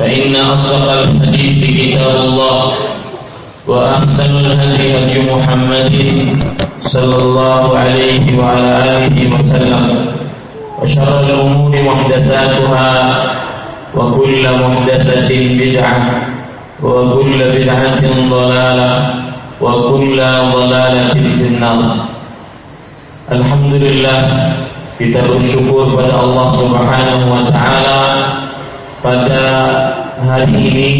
فإن أصدق الحديث كتاب الله وأحسن الهدي هدي محمد صلى الله عليه وعلى آله وسلم وشر الأمور محدثاتها وكل محدثة بدعة وكل بدعة ضلالة وكل ضلالة في النار. الحمد لله kita bersyukur pada Allah Subhanahu wa taala pada hari ini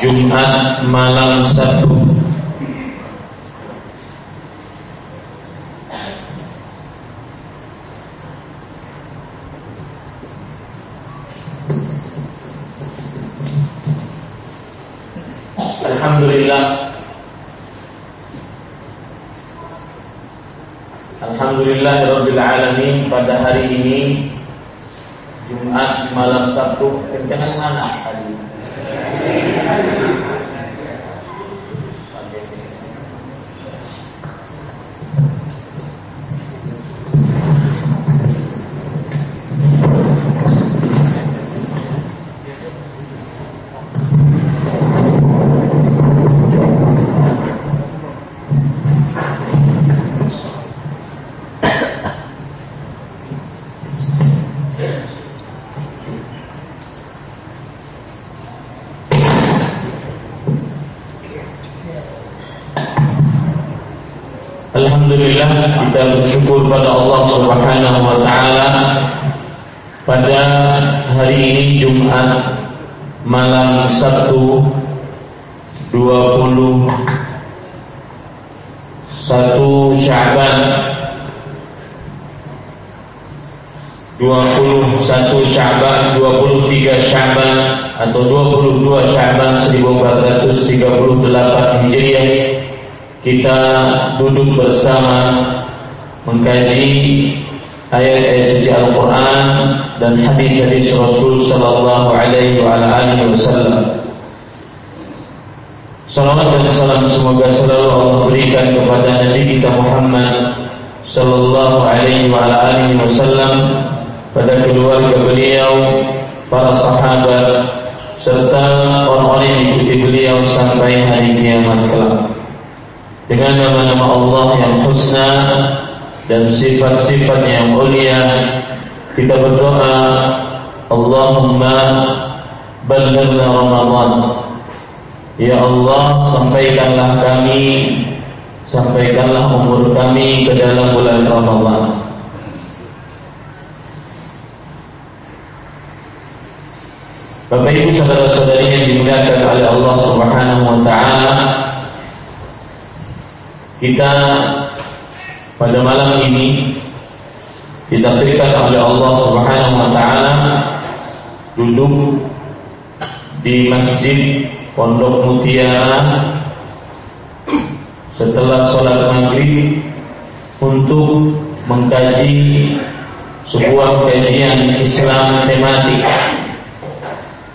Jumat malam Sabtu Alhamdulillah. Alhamdulillah Rabbil Alamin pada hari ini Jumat malam Sabtu kencangan mana tadi? Alhamdulillah kita bersyukur pada Allah Subhanahu wa taala. Pada hari ini Jumat malam Sabtu 20 satu Syaban. 21 Syaban 23 Syaban atau 22 Syaban 1438 Hijriah kita duduk bersama mengkaji ayat-ayat suci Al-Quran dan hadis-hadis Rasul Sallallahu Alaihi Wasallam. Salawat dan salam semoga selalu Allah berikan kepada Nabi kita Muhammad Sallallahu Alaihi Wasallam pada keluarga beliau, para sahabat serta orang-orang yang mengikuti beliau sampai hari kiamat kelak dengan nama-nama Allah yang husna dan sifat-sifat yang mulia kita berdoa Allahumma balighna Ramadan. Ya Allah sampaikanlah kami sampaikanlah umur kami ke dalam bulan Ramadan. Bapak Ibu saudara-saudari yang dimuliakan oleh Allah Subhanahu wa taala kita pada malam ini ditakdirkan oleh Allah Subhanahu wa taala duduk di Masjid Pondok Mutiara setelah sholat maghrib untuk mengkaji sebuah kajian Islam tematik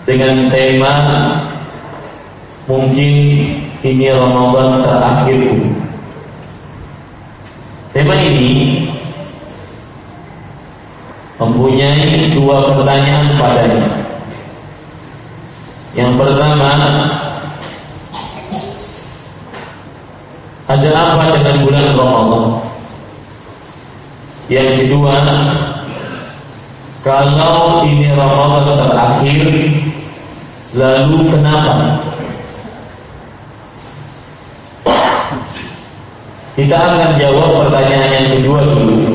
dengan tema mungkin ini Ramadan terakhirku. Tema ini mempunyai dua pertanyaan padanya. Yang pertama, ada apa dengan bulan Ramadan? Yang kedua, kalau ini Ramadan terakhir, lalu kenapa? Kita akan jawab pertanyaan yang kedua dulu.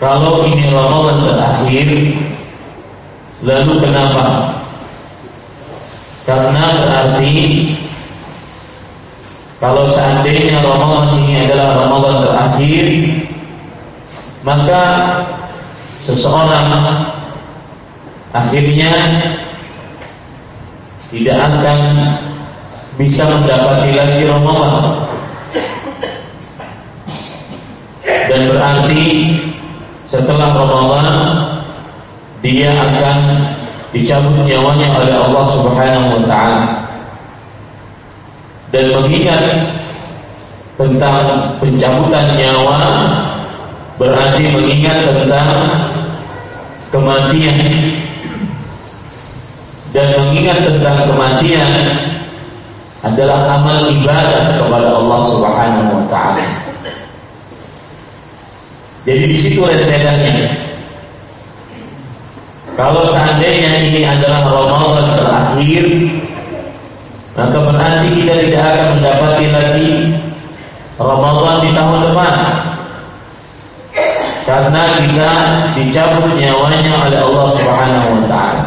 Kalau ini Ramadan terakhir, lalu kenapa? Karena berarti kalau seandainya Ramadan ini adalah Ramadan terakhir, maka seseorang akhirnya tidak akan bisa mendapati lagi Ramadan. Dan berarti setelah Ramadan dia akan dicabut nyawanya oleh Allah Subhanahu wa taala. Dan mengingat tentang pencabutan nyawa berarti mengingat tentang kematian dan mengingat tentang kematian adalah amal ibadah kepada Allah Subhanahu wa taala. Jadi di situ rentetannya. Kalau seandainya ini adalah Ramadan terakhir, maka berarti kita tidak akan mendapati lagi Ramadan di tahun depan. Karena kita dicabut nyawanya oleh Allah Subhanahu wa taala.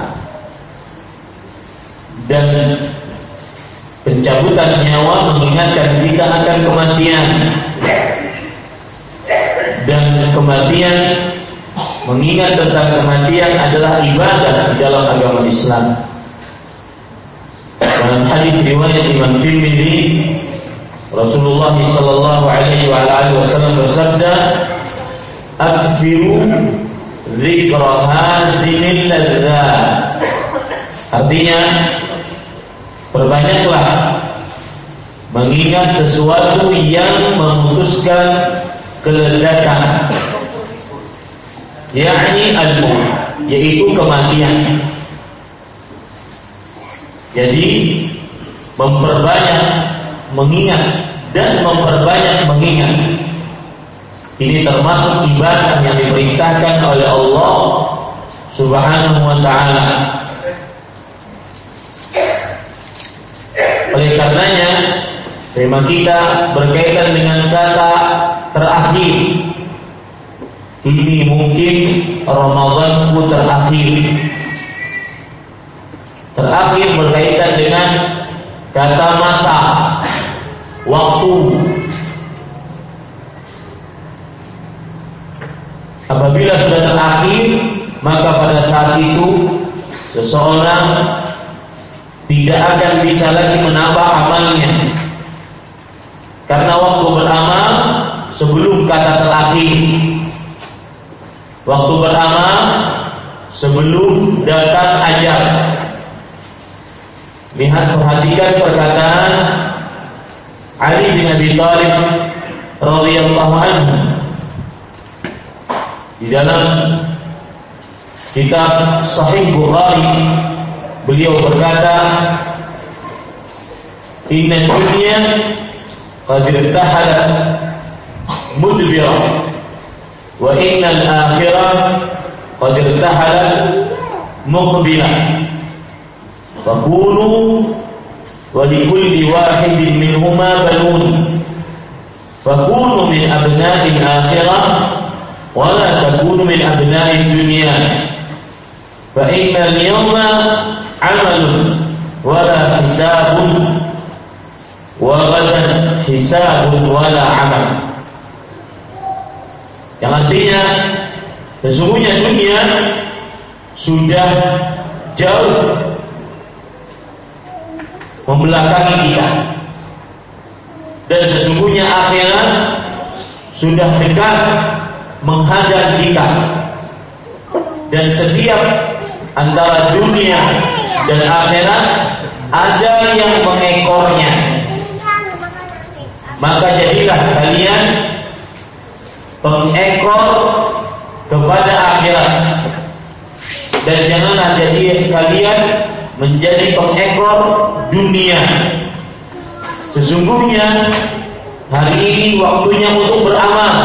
Dan pencabutan nyawa mengingatkan kita akan kematian dan kematian mengingat tentang kematian adalah ibadah di dalam agama Islam. Dalam hadis riwayat Imam Tirmidzi, Rasulullah sallallahu alaihi wa alihi wasallam bersabda, "Akfiru dzikra ladzat." Artinya, perbanyaklah mengingat sesuatu yang memutuskan kelezatan yakni al yaitu kematian. Jadi memperbanyak mengingat dan memperbanyak mengingat. Ini termasuk ibadah yang diperintahkan oleh Allah Subhanahu wa taala. Oleh karenanya tema kita berkaitan dengan kata terakhir. Ini mungkin Ramadanku terakhir. Terakhir berkaitan dengan kata masa, waktu. Apabila sudah terakhir, maka pada saat itu seseorang tidak akan bisa lagi menambah amalnya. Karena waktu beramal sebelum kata terakhir. Waktu beramal sebelum datang ajal. Lihat perhatikan perkataan Ali bin Abi Thalib radhiyallahu anhu di dalam kitab Sahih Bukhari beliau berkata Inna dunya qad irtahalat مدبرا وإن الآخرة قد ارتحلت مقبلة. فكونوا ولكل واحد منهما بنون. فكونوا من أبناء الآخرة ولا تكونوا من أبناء الدنيا. فإن اليوم عمل ولا حساب وغدا حساب ولا عمل. Yang artinya sesungguhnya dunia sudah jauh membelakangi kita. Dan sesungguhnya akhirat sudah dekat menghadap kita. Dan setiap antara dunia dan akhirat ada yang mengekornya. Maka jadilah kalian pengekor kepada akhirat. Dan janganlah jadi kalian menjadi pengekor dunia. Sesungguhnya hari ini waktunya untuk beramal.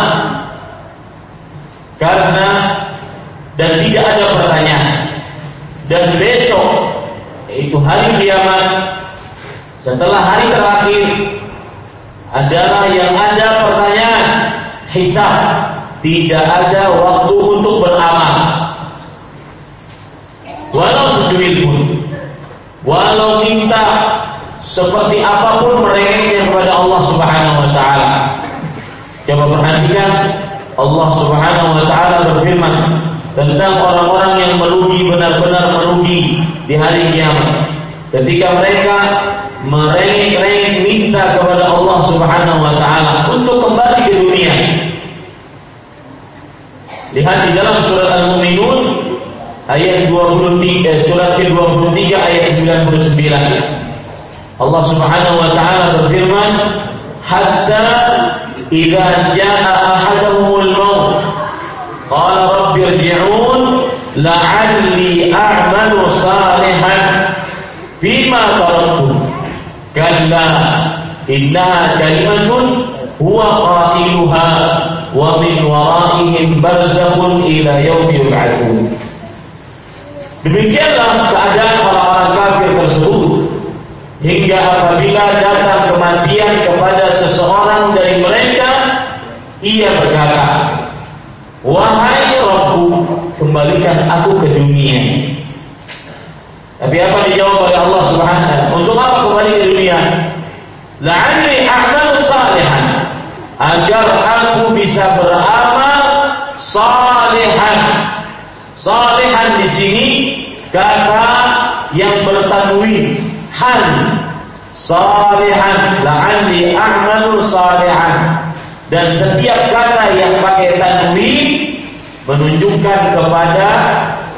Karena dan tidak ada pertanyaan. Dan besok itu hari kiamat setelah hari terakhir adalah yang ada pertanyaan hisab tidak ada waktu untuk beramal walau secuil pun walau minta seperti apa pun mereka kepada Allah Subhanahu wa taala coba perhatikan Allah Subhanahu wa taala berfirman tentang orang-orang yang merugi benar-benar merugi di hari kiamat. Ketika mereka merengek-rengek minta kepada Allah Subhanahu wa taala untuk kembali ke dunia. Lihat di dalam surat Al-Mu'minun ayat 23 eh, surat ke-23 ayat 99. Allah Subhanahu wa taala berfirman, "Hatta idza jaa ahaduhumul maut qala rabbi irji'un la'alli a'malu salihan fima taraktu kalla innaha kalimatun huwa qailuha wa min waraihim barzakhun ila yaumi yub'atsun Demikianlah keadaan orang-orang kafir tersebut hingga apabila datang kematian kepada seseorang dari mereka ia berkata wahai Rabbu kembalikan aku ke dunia. Tapi apa dijawab oleh Allah Subhanahu Untuk apa kembali ke dunia? Salihan agar aku bisa beramal salihan. Salihan di sini kata yang bertanwin hal salihan la'alli a'malu salihan dan setiap kata yang pakai tanwin menunjukkan kepada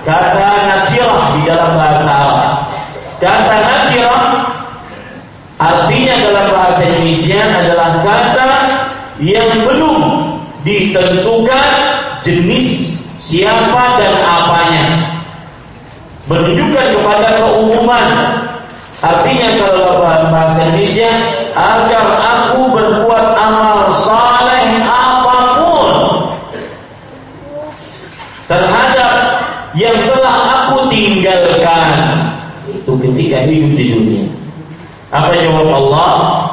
kata nakirah di dalam bahasa Arab. Kata nakirah artinya dalam bahasa Indonesia adalah kata yang belum ditentukan jenis siapa dan apanya. Menunjukkan kepada keumuman. Artinya kalau bahasa Indonesia agar aku berbuat amal saleh terhadap yang telah aku tinggalkan itu ketika hidup di dunia. Apa jawab Allah?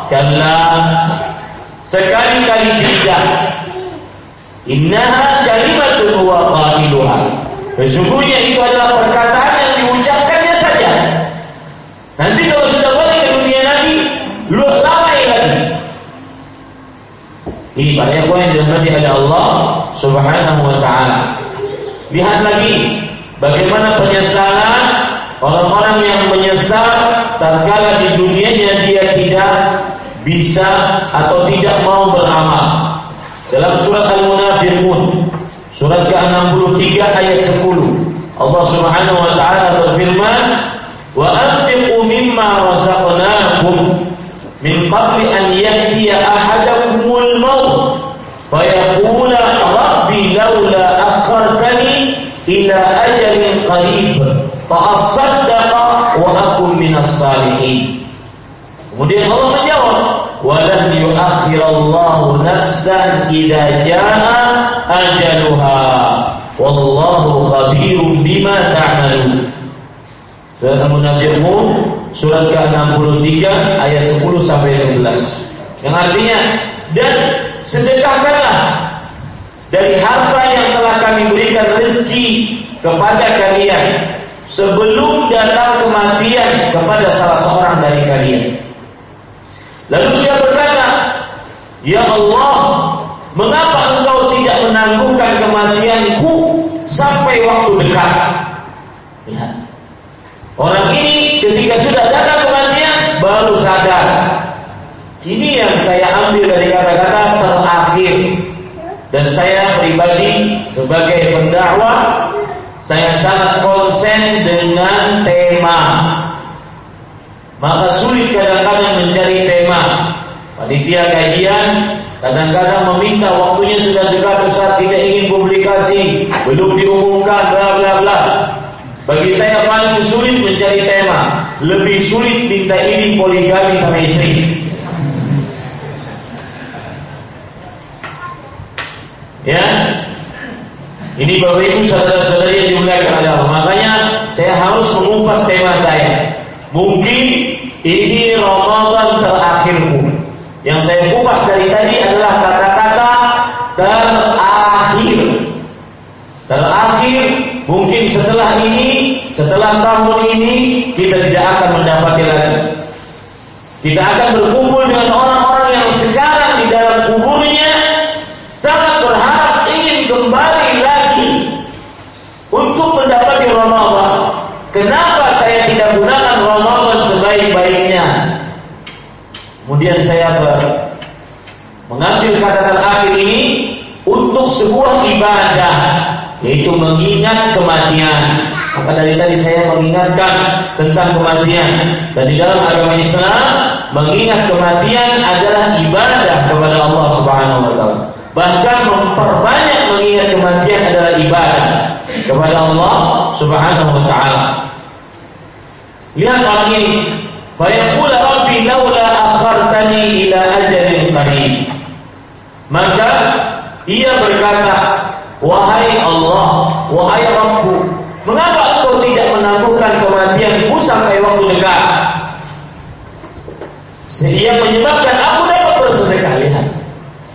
Kalla sekali-kali tidak. Innaha kalimatun wa qailuha. Sesungguhnya itu adalah perkataan yang diucapkannya saja. Nanti kalau sudah balik ke dunia nanti, lu lalai lagi. Ini para ikhwan yang dirahmati oleh Allah Subhanahu wa taala. Lihat lagi bagaimana penyesalan orang-orang yang menyesal tatkala di dunianya dia tidak bisa atau tidak mau beramal. Dalam surat Al-Munafiqun surat ke-63 ayat 10 Allah Subhanahu wa taala berfirman wa anfiqu mimma razaqnakum min qabli an ya'tiya ahadakumul maut fayaqula rabbi laula akhartani ila ajalin qarib fa asaddaqa wa akun minas salihin Kemudian Allah menjawab walan yuakhirallahu nafsan idza jaa ajaluha. Wallahu khabirum bima ta'malun. Surat Al-Munafiqun surat ke-63 ayat 10 sampai 11 yang artinya dan sedekahkanlah dari harta yang telah kami berikan rezeki kepada kalian sebelum datang kematian kepada salah seorang dari kalian. Lalu dia berkata, Ya Allah, mengapa engkau tidak menangguhkan kematianku sampai waktu dekat? Lihat. Orang ini ketika sudah datang kematian baru sadar. Ini yang saya ambil dari kata-kata terakhir dan saya pribadi sebagai pendakwah saya sangat konsen dengan tema. Maka sulit kadang-kadang mencari tema. Panitia kajian kadang-kadang meminta waktunya sudah dekat Ustaz kita ingin publikasi, belum diumumkan bla bla bla. Bagi saya paling sulit mencari tema, lebih sulit minta ini poligami sama istri. Ya, ini Bapak Ibu saudara-saudari yang dimuliakan Allah. Makanya saya harus mengupas tema saya. Mungkin ini Ramadan terakhirku. Yang saya kupas dari tadi adalah kata-kata terakhir. Terakhir mungkin setelah ini, setelah tahun ini kita tidak akan mendapati lagi. Kita akan berkumpul dengan orang-orang yang sekarang di dalam kuburnya sangat berharap ingin kembali untuk mendapati Ramadan. Kenapa saya tidak gunakan Ramadan sebaik-baiknya? Kemudian saya ber, mengambil kata terakhir ini untuk sebuah ibadah yaitu mengingat kematian. Maka dari tadi saya mengingatkan tentang kematian dan di dalam agama Islam mengingat kematian adalah ibadah kepada Allah Subhanahu wa taala. Bahkan memperbanyak mengingat kematian adalah ibadah kepada Allah Subhanahu wa taala. Lihat orang ini, fa yaqulu rabbi laula akhartani ila ajalin qarib. Maka ia berkata, wahai Allah, wahai Rabbku, mengapa engkau tidak menangguhkan kematianku sampai waktu dekat? Sehingga menyebabkan aku dapat bersedekah lihat.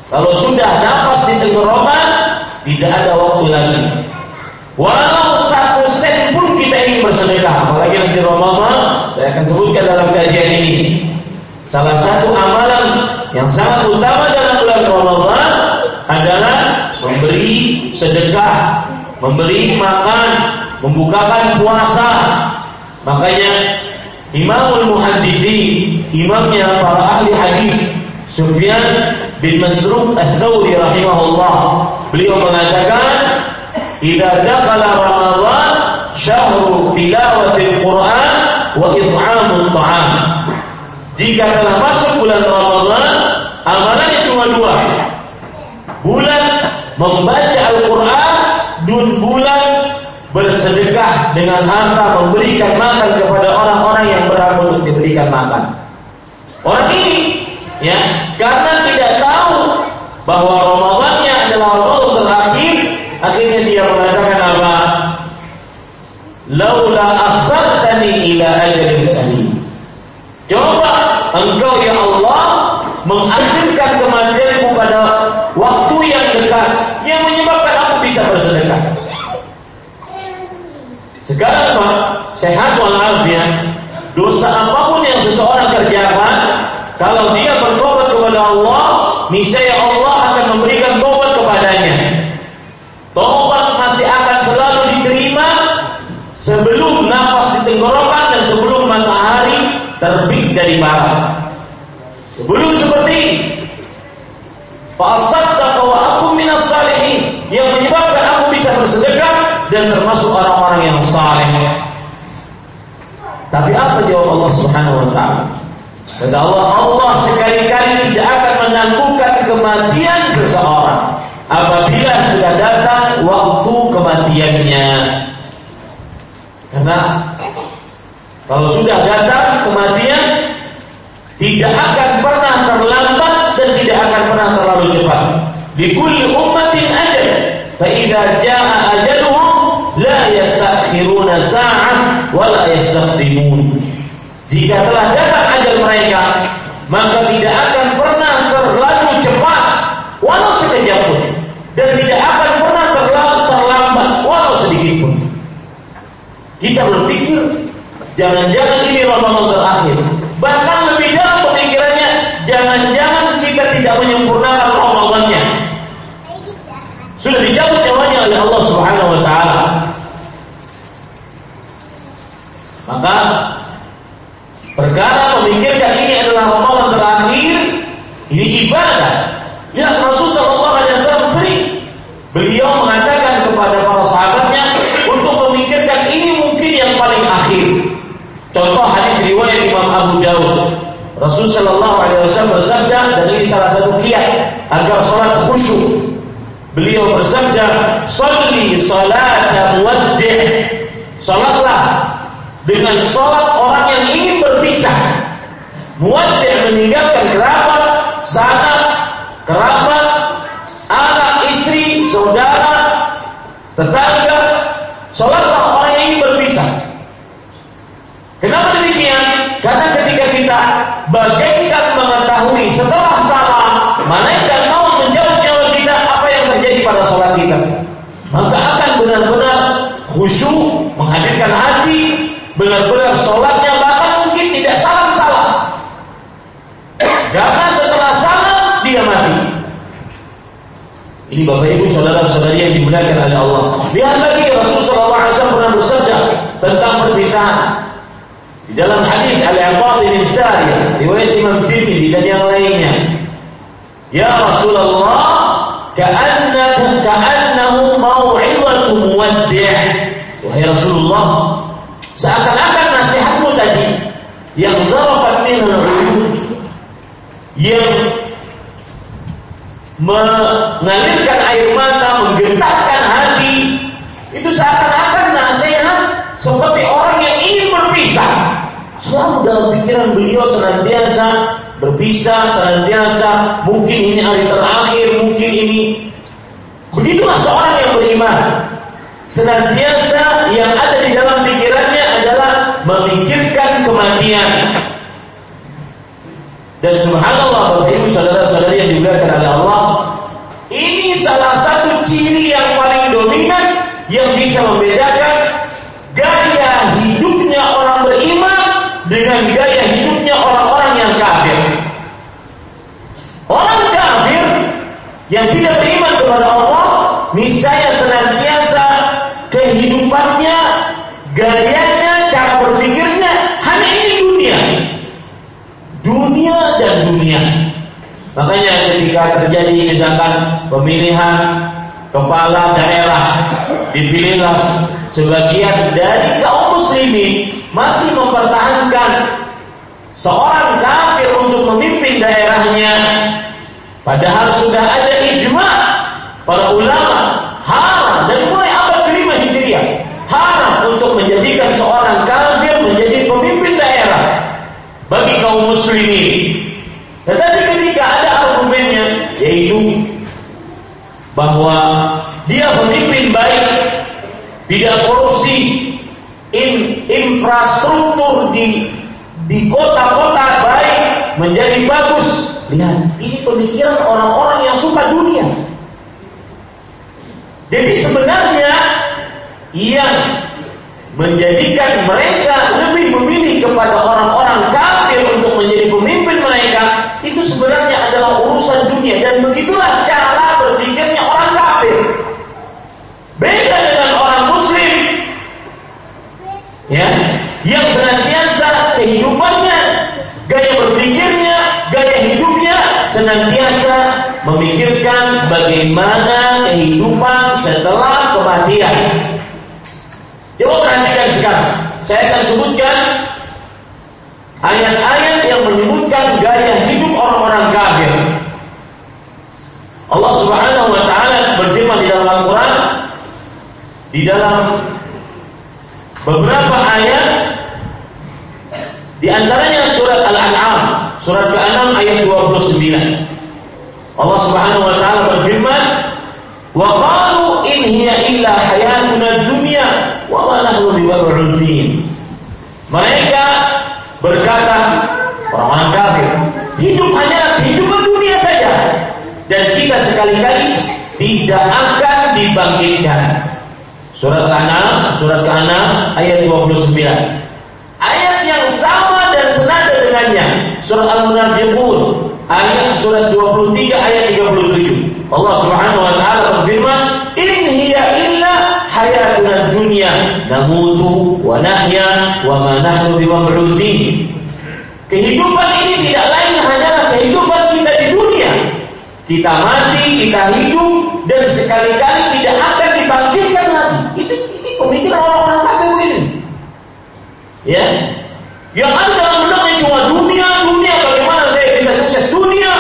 Kalau sudah nafas di tenggorokan, tidak ada waktu lagi. Walau satu sen pun kita ingin bersedekah, apalagi nanti Ramadan, saya akan sebutkan dalam kajian ini. Salah satu amalan yang sangat utama dalam bulan Ramadan adalah memberi sedekah, memberi makan, membukakan puasa. Makanya Imamul Muhaddithin, imamnya para ahli hadis, Sufyan bin Masruq Ats-Tsauri rahimahullah. Beliau mengatakan, "Idza dakhala Ramadan syahru tilawatil Quran wa it'amut ta'am." Jika telah masuk bulan Ramadan, amalannya cuma dua. Bulan membaca Al-Quran dan bulan bersedekah dengan harta memberikan makan kepada orang-orang yang berhak untuk diberikan makan. Orang ini ya karena tidak tahu bahwa Ramadannya adalah Ramadan terakhir akhirnya dia mengatakan apa laula akhartani ila ajalin qareeb coba engkau ya Allah mengakhirkan kematianku pada waktu yang dekat yang menyebabkan aku bisa bersedekah. Sekarang Pak sehat walafiat. Dosa apa pun yang seseorang kerjakan kalau dia bertobat kepada Allah, niscaya Allah akan memberikan tobat kepadanya. Tobat masih akan selalu diterima sebelum nafas di tenggorokan terbit dari barat. Sebelum seperti ini, Fa'asaddaqa wa aku minas salihin yang menyebabkan aku bisa bersedekah dan termasuk orang-orang yang saleh. Tapi apa jawab Allah Subhanahu wa taala? Kata Allah, Allah sekali-kali tidak akan menangguhkan kematian seseorang apabila sudah datang waktu kematiannya. Karena kalau sudah datang kematian tidak akan pernah terlambat dan tidak akan pernah terlalu cepat. Di kulli ummatin ajal. Fa idza jaa ajaluhum la yastakhiruna sa'ah wa la yastaqdimun. Jika telah datang ajal mereka, maka tidak akan pernah terlalu cepat, walau sekejap pun, dan tidak akan pernah terlalu terlambat, walau sedikit pun. Kita berpikir, jangan-jangan ini Ramadan terakhir. Bahkan lebih dalam pemikirannya, jangan-jangan kita tidak menyempurnakan Ramadannya. Sudah dicabut nyawanya oleh Allah Subhanahu wa taala. Maka Perkara memikirkan ini adalah Ramadan terakhir, ini ibadah. Lihat Rasul Shallallahu Alaihi Wasallam sering beliau mengatakan kepada para sahabatnya untuk Contoh hadis riwayat Imam Abu Dawud. Rasul Shallallahu Alaihi Wasallam bersabda dan ini salah satu kiat agar sholat khusyuk. Beliau bersabda, "Salli salat muwaddi'." Salatlah dengan sholat orang yang ingin berpisah. Muwaddi' meninggalkan kerabat, sanak, kerabat, anak, istri, saudara, tetangga. Sholatlah orang yang ingin berpisah. Kenapa bagaikan mengetahui setelah salah, malaikat mau menjawab nyawa kita apa yang terjadi pada sholat kita. Maka akan benar-benar khusyuk, menghadirkan hati, benar-benar sholatnya bahkan mungkin tidak salah-salah. Karena setelah salah, dia mati. Ini Bapak Ibu saudara-saudari yang dimuliakan oleh Allah. Lihat lagi Rasulullah SAW pernah bersabda tentang perpisahan. Di dalam hadis riwayat Imam Tirmidzi dan yang lainnya. Ya Rasulullah, ka'annaka ka'annahu mau'izatu muwaddi'. Wahai Rasulullah, seakan-akan nasihatmu tadi yang zarafat min al-uyun yang mengalirkan air mata, menggetarkan hati, itu seakan-akan nasihat seperti orang yang ingin berpisah. Selalu dalam pikiran beliau senantiasa berpisah, senantiasa mungkin ini hari terakhir, mungkin ini. Begitulah seorang yang beriman. Senantiasa yang ada di dalam pikirannya adalah memikirkan kematian. Dan subhanallah Bapak Ibu saudara-saudari yang dimuliakan oleh Allah, ini salah satu ciri yang paling dominan yang bisa membedakan gaya hidupnya orang beriman dengan gaya hidupnya orang-orang yang kafir. Orang kafir yang tidak beriman kepada Allah, niscaya senantiasa kehidupannya, gayanya, cara berpikirnya hanya ini dunia. Dunia dan dunia. Makanya ketika terjadi misalkan pemilihan kepala daerah dipilihlah sebagian dari kaum muslimin masih mempertahankan seorang kafir untuk memimpin daerahnya padahal sudah ada para ulama haram dari mulai abad kelima hijriah haram untuk menjadikan seorang kafir menjadi pemimpin daerah bagi kaum muslimin tetapi ketika ada argumennya yaitu bahwa dia pemimpin baik tidak korupsi in, infrastruktur di di kota-kota baik menjadi bagus. Lihat, ini pemikiran orang-orang yang suka dunia. Jadi sebenarnya yang menjadikan mereka lebih memilih kepada orang-orang kafir untuk menjadi pemimpin mereka itu sebenarnya adalah urusan dunia dan begitulah cara berpikirnya orang kafir. Beda dengan orang muslim ya yang senantiasa kehidupannya gaya berpikirnya gaya hidupnya senantiasa memikirkan bagaimana kehidupan setelah kematian. Coba perhatikan sekarang. Saya akan sebutkan ayat-ayat yang menyebutkan gaya hidup orang-orang kafir. Allah Subhanahu wa taala berfirman di dalam Al-Qur'an di dalam beberapa ayat di antaranya surat Al-An'am, surat ke-6 ayat 29. Allah Subhanahu wa taala berfirman, "Wa qalu in hiya illa hayatuna dunya wa ma nahnu bimab'utsin." Mereka berkata orang-orang kafir, hidup hanyalah kehidupan dunia saja dan kita sekali-kali tidak akan dibangkitkan. Surat Al-An'am, surat ke-6 ayat 29. Ayat yang sama dan senada dengannya. Surat Al-Munafiqun ayat surat 23 ayat 37. Allah Subhanahu wa taala berfirman, "In hiya illa hayatuna dunya namutu wa nahya wa ma nahnu bimab'utsin." Kehidupan ini tidak lain hanyalah kehidupan kita di dunia. Kita mati, kita hidup dan sekali-kali tidak akan dibangkitkan lagi. Itu ini pemikiran orang-orang kafir ini. Ya. Yang ada dalam benaknya cuma dunia, dunia, bagaimana saya bisa sukses dunia,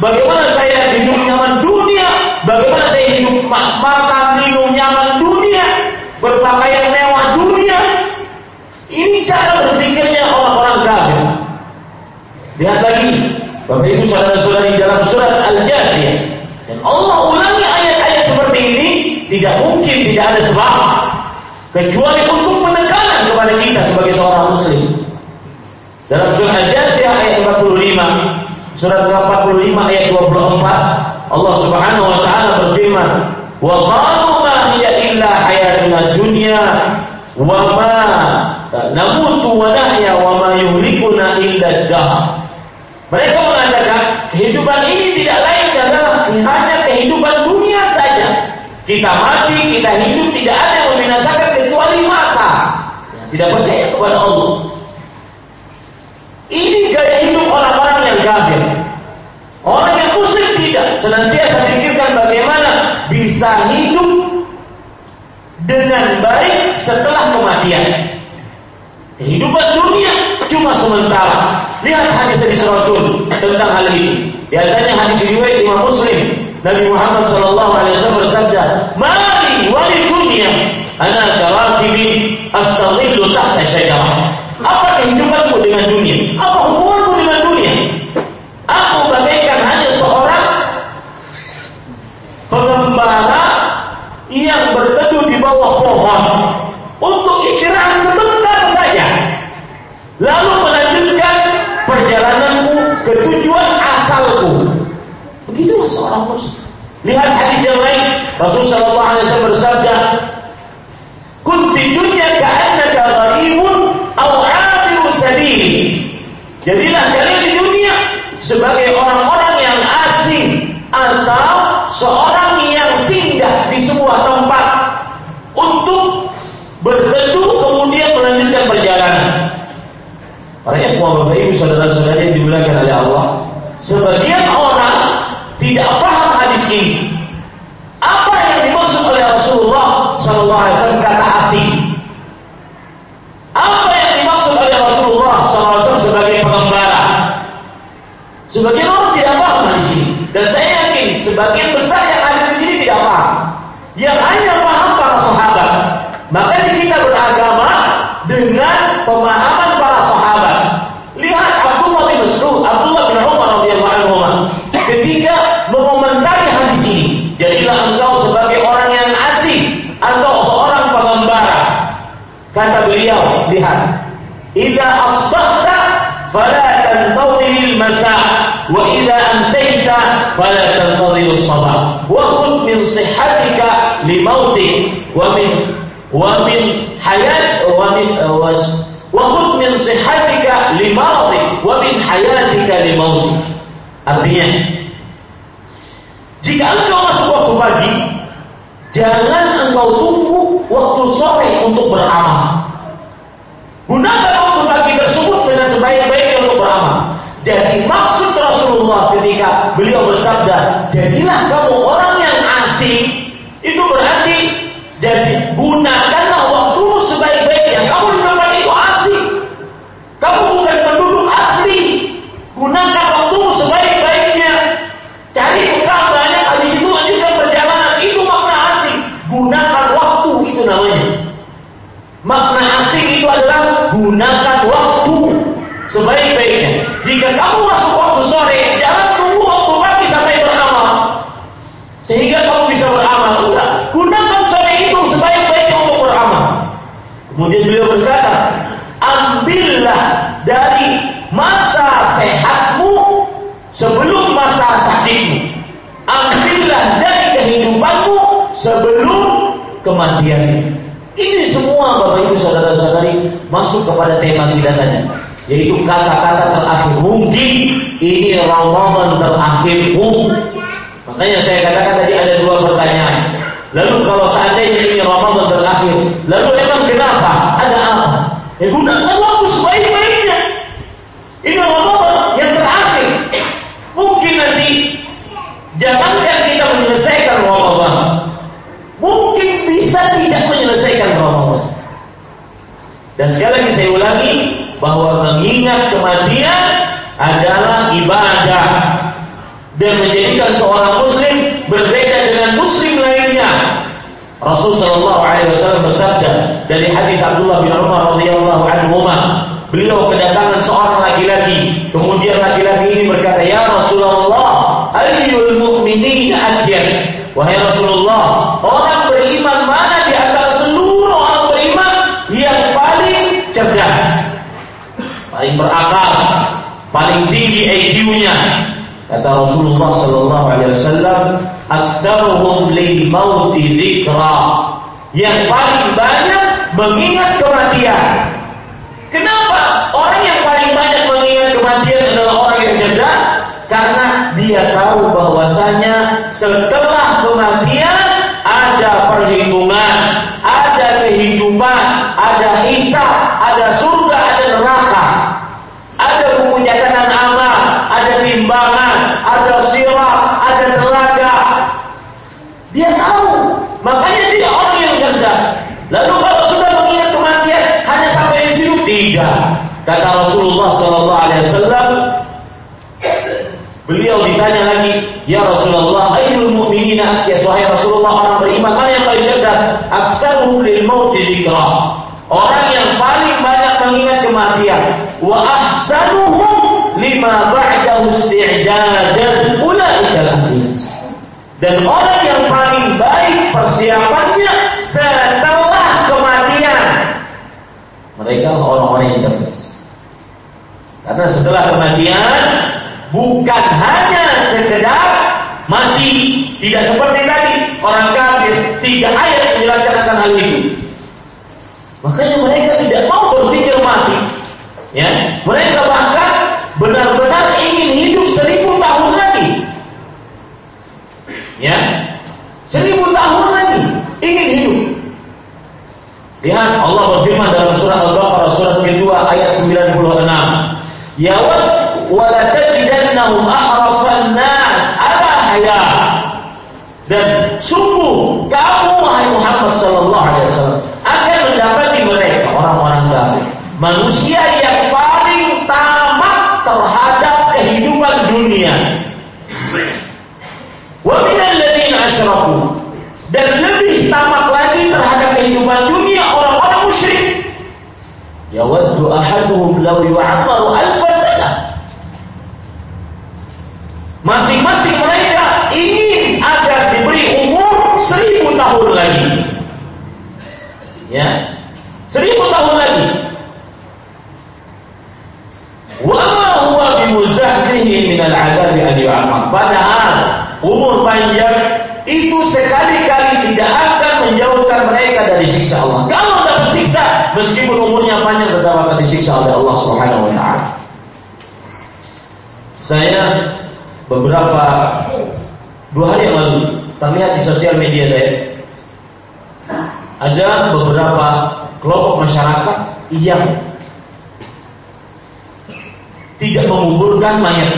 bagaimana saya hidup nyaman dunia, bagaimana saya hidup makan, minum nyaman dunia, berpakaian mewah dunia. Ini cara berpikirnya orang-orang kafir. Lihat lagi, Bapak Ibu saudara-saudari dalam surat Al-Jathiyah. Dan Allah ulangi ayat-ayat seperti ini tidak mungkin tidak ada sebab kecuali untuk penekanan kepada kita sebagai seorang muslim. Dalam surat Al-Jathiyah ayat 45, surat ke-45 ayat 24, Allah Subhanahu wa taala berfirman, "Wa qalu ma hiya illa hayatuna dunya wa ma namutu wa nahya wa ma yuhlikuna illa dahr." Mereka mengatakan kehidupan ini tidak lain adalah hanya kehidupan dunia saja. Kita mati, kita hidup, tidak ada yang membinasakan kecuali masa. Tidak percaya kepada Allah. Ini gaya hidup orang-orang kafir. Orang yang muslim tidak senantiasa pikirkan bagaimana bisa hidup dengan baik setelah kematian. Kehidupan dunia cuma sementara. Lihat hadis dari Rasul tentang hal ini. Di antaranya hadis riwayat Imam Muslim. Nabi Muhammad sallallahu alaihi wasallam bersabda, "Mali wali dunia, ana karakibin astadhillu tahta syajarah." Apa kehidupanmu dengan dunia? Apa hubunganmu dengan dunia? Aku bagaikan hanya seorang pengembara yang berteduh di pohon untuk istirahat sebentar saja. Lalu melanjutkan perjalananku ke tujuan asalku. Begitulah seorang muslim. Lihat hadis yang lain. Rasul sallallahu alaihi wasallam bersabda, "Kun fi dunya ka'annaka gharibun aw 'abiru sabil." Jadilah kalian di dunia sebagai orang-orang yang asing atau seorang yang singgah di sebuah tempat untuk berteduh kemudian melanjutkan perjalanan. Para ikhwah Bapak Ibu saudara-saudara yang dimuliakan oleh Allah, sebagian orang tidak paham hadis ini. Apa yang dimaksud oleh Rasulullah sallallahu alaihi wasallam kata asing? Apa yang dimaksud oleh Rasulullah sallallahu alaihi wasallam sebagai pengembara? Sebagian orang tidak paham hadis ini dan saya yakin sebagian besar yang ada di sini tidak paham. Yang hanya sahabat. Makanya kita beragama dengan pemahaman para sahabat. Lihat Abdullah bin Mas'ud, Abdullah bin Umar radhiyallahu anhu ketika mengomentari hadis ini. Jadilah engkau sebagai orang yang asing atau seorang pengembara. Kata beliau, lihat. Idza asbahta fala tantadhir al-masa wa idza amsayta fala tantadhir as-sabah. Wa khudh min sihhatika li mautik wa min wa min hayat wa min wa khudh min sihhatika li maradik wa min hayatika li mautik. Artinya, jika engkau masuk waktu pagi, jangan engkau tunggu waktu sore untuk beramal. Gunakan waktu pagi tersebut dengan sebaik-baiknya untuk beramal. Jadi maksud Rasulullah ketika beliau bersabda, jadilah kamu orang yang asing, itu berarti jadi gunakanlah waktumu sebaik-baiknya. Kamu di tempat itu asing. Kamu bukan penduduk asli. Gunakan waktumu sebaik-baiknya. Cari bekal banyak habis itu lanjutkan perjalanan. Itu makna asing. Gunakan waktu itu namanya. Makna asing itu adalah gunakan sehatmu sebelum masa sakitmu. Ambillah dari kehidupanmu sebelum kematianmu. Ini semua Bapak Ibu saudara-saudari masuk kepada tema kita tadi yaitu kata-kata terakhir. Mungkin ini Ramadan terakhirku makanya saya katakan tadi ada dua pertanyaan. Lalu kalau seandainya ini Ramadan terakhir lalu emang kenapa? Ada apa? Ya gunakan waktu sebaik-baiknya. Ini Ramadan yang terakhir mungkin nanti jangankan kita menyelesaikan Ramadan mungkin bisa tidak menyelesaikan Ramadan. Dan sekali lagi saya ulangi bahwa mengingat kematian adalah ibadah. Dan menjadikan seorang muslim berbeda dengan muslim lainnya. Rasul sallallahu alaihi wasallam bersabda dari hadis Abdullah bin Umar radhiyallahu anhu beliau kedatangan seorang laki-laki. Kemudian laki-laki ini berkata ya Rasulullah mu'minin akyas wahai Rasulullah orang beriman mana di antara seluruh orang beriman yang paling cerdas paling berakal paling tinggi IQ-nya Kata Rasulullah sallallahu alaihi wasallam, "Aktsaruhum lil mauti dzikra." Yang paling banyak mengingat kematian. Kenapa? Orang yang paling banyak mengingat kematian adalah orang yang cerdas dia tahu bahwasanya setelah kematian ada perhitungan, ada kehidupan, ada hisab, ada surga, ada neraka. Ada buku catatan amal, ada timbangan, ada sirat, ada telaga. Dia tahu. Makanya dia orang yang cerdas. Lalu kalau sudah mengingat kematian hanya sampai di situ tidak. Kata Rasulullah sallallahu alaihi wasallam Beliau ditanya lagi, "Ya Rasulullah, ayyul mu'minina akyas?" Wahai Rasulullah, orang beriman mana yang paling cerdas? Aktsaruhum lil maut dzikra. Orang yang paling banyak mengingat kematian. Wa ahsanuhum lima ba'dahu isti'dadan ulaika al-akhiyas. Dan orang yang paling baik persiapannya setelah kematian. Mereka orang-orang yang cerdas. Karena setelah kematian bukan hanya sekedar mati, tidak seperti tadi orang kafir tiga ayat menjelaskan akan hal itu. Makanya mereka tidak mau berpikir mati. Ya, mereka bahkan benar-benar ingin hidup seribu tahun lagi. Ya, seribu tahun lagi ingin hidup. Lihat Allah berfirman dalam surah Al-Baqarah surat kedua ayat 96. Ya wa la tajidannahum ahrasan nas ala haya. Dan sungguh kamu wahai Muhammad sallallahu alaihi wasallam akan mendapati mereka orang-orang kafir, manusia yang paling tamak terhadap kehidupan dunia. Wa minal ladzina asyraku dan lebih tamak lagi terhadap kehidupan dunia orang-orang musyrik. Yawaddu ahaduhum law yu'ammaru alf Masing-masing mereka ingin agar diberi umur seribu tahun lagi. Ya, seribu tahun lagi. Wa ma huwa bimuzahzihi min al-'adabi an yu'ammar. Padahal umur panjang itu sekali-kali tidak akan menjauhkan mereka dari siksa Allah. Kalau dapat siksa, meskipun umurnya panjang tetap akan disiksa oleh Allah Subhanahu wa taala. Saya beberapa dua hari yang lalu terlihat di sosial media saya ada beberapa kelompok masyarakat yang tidak menguburkan mayat.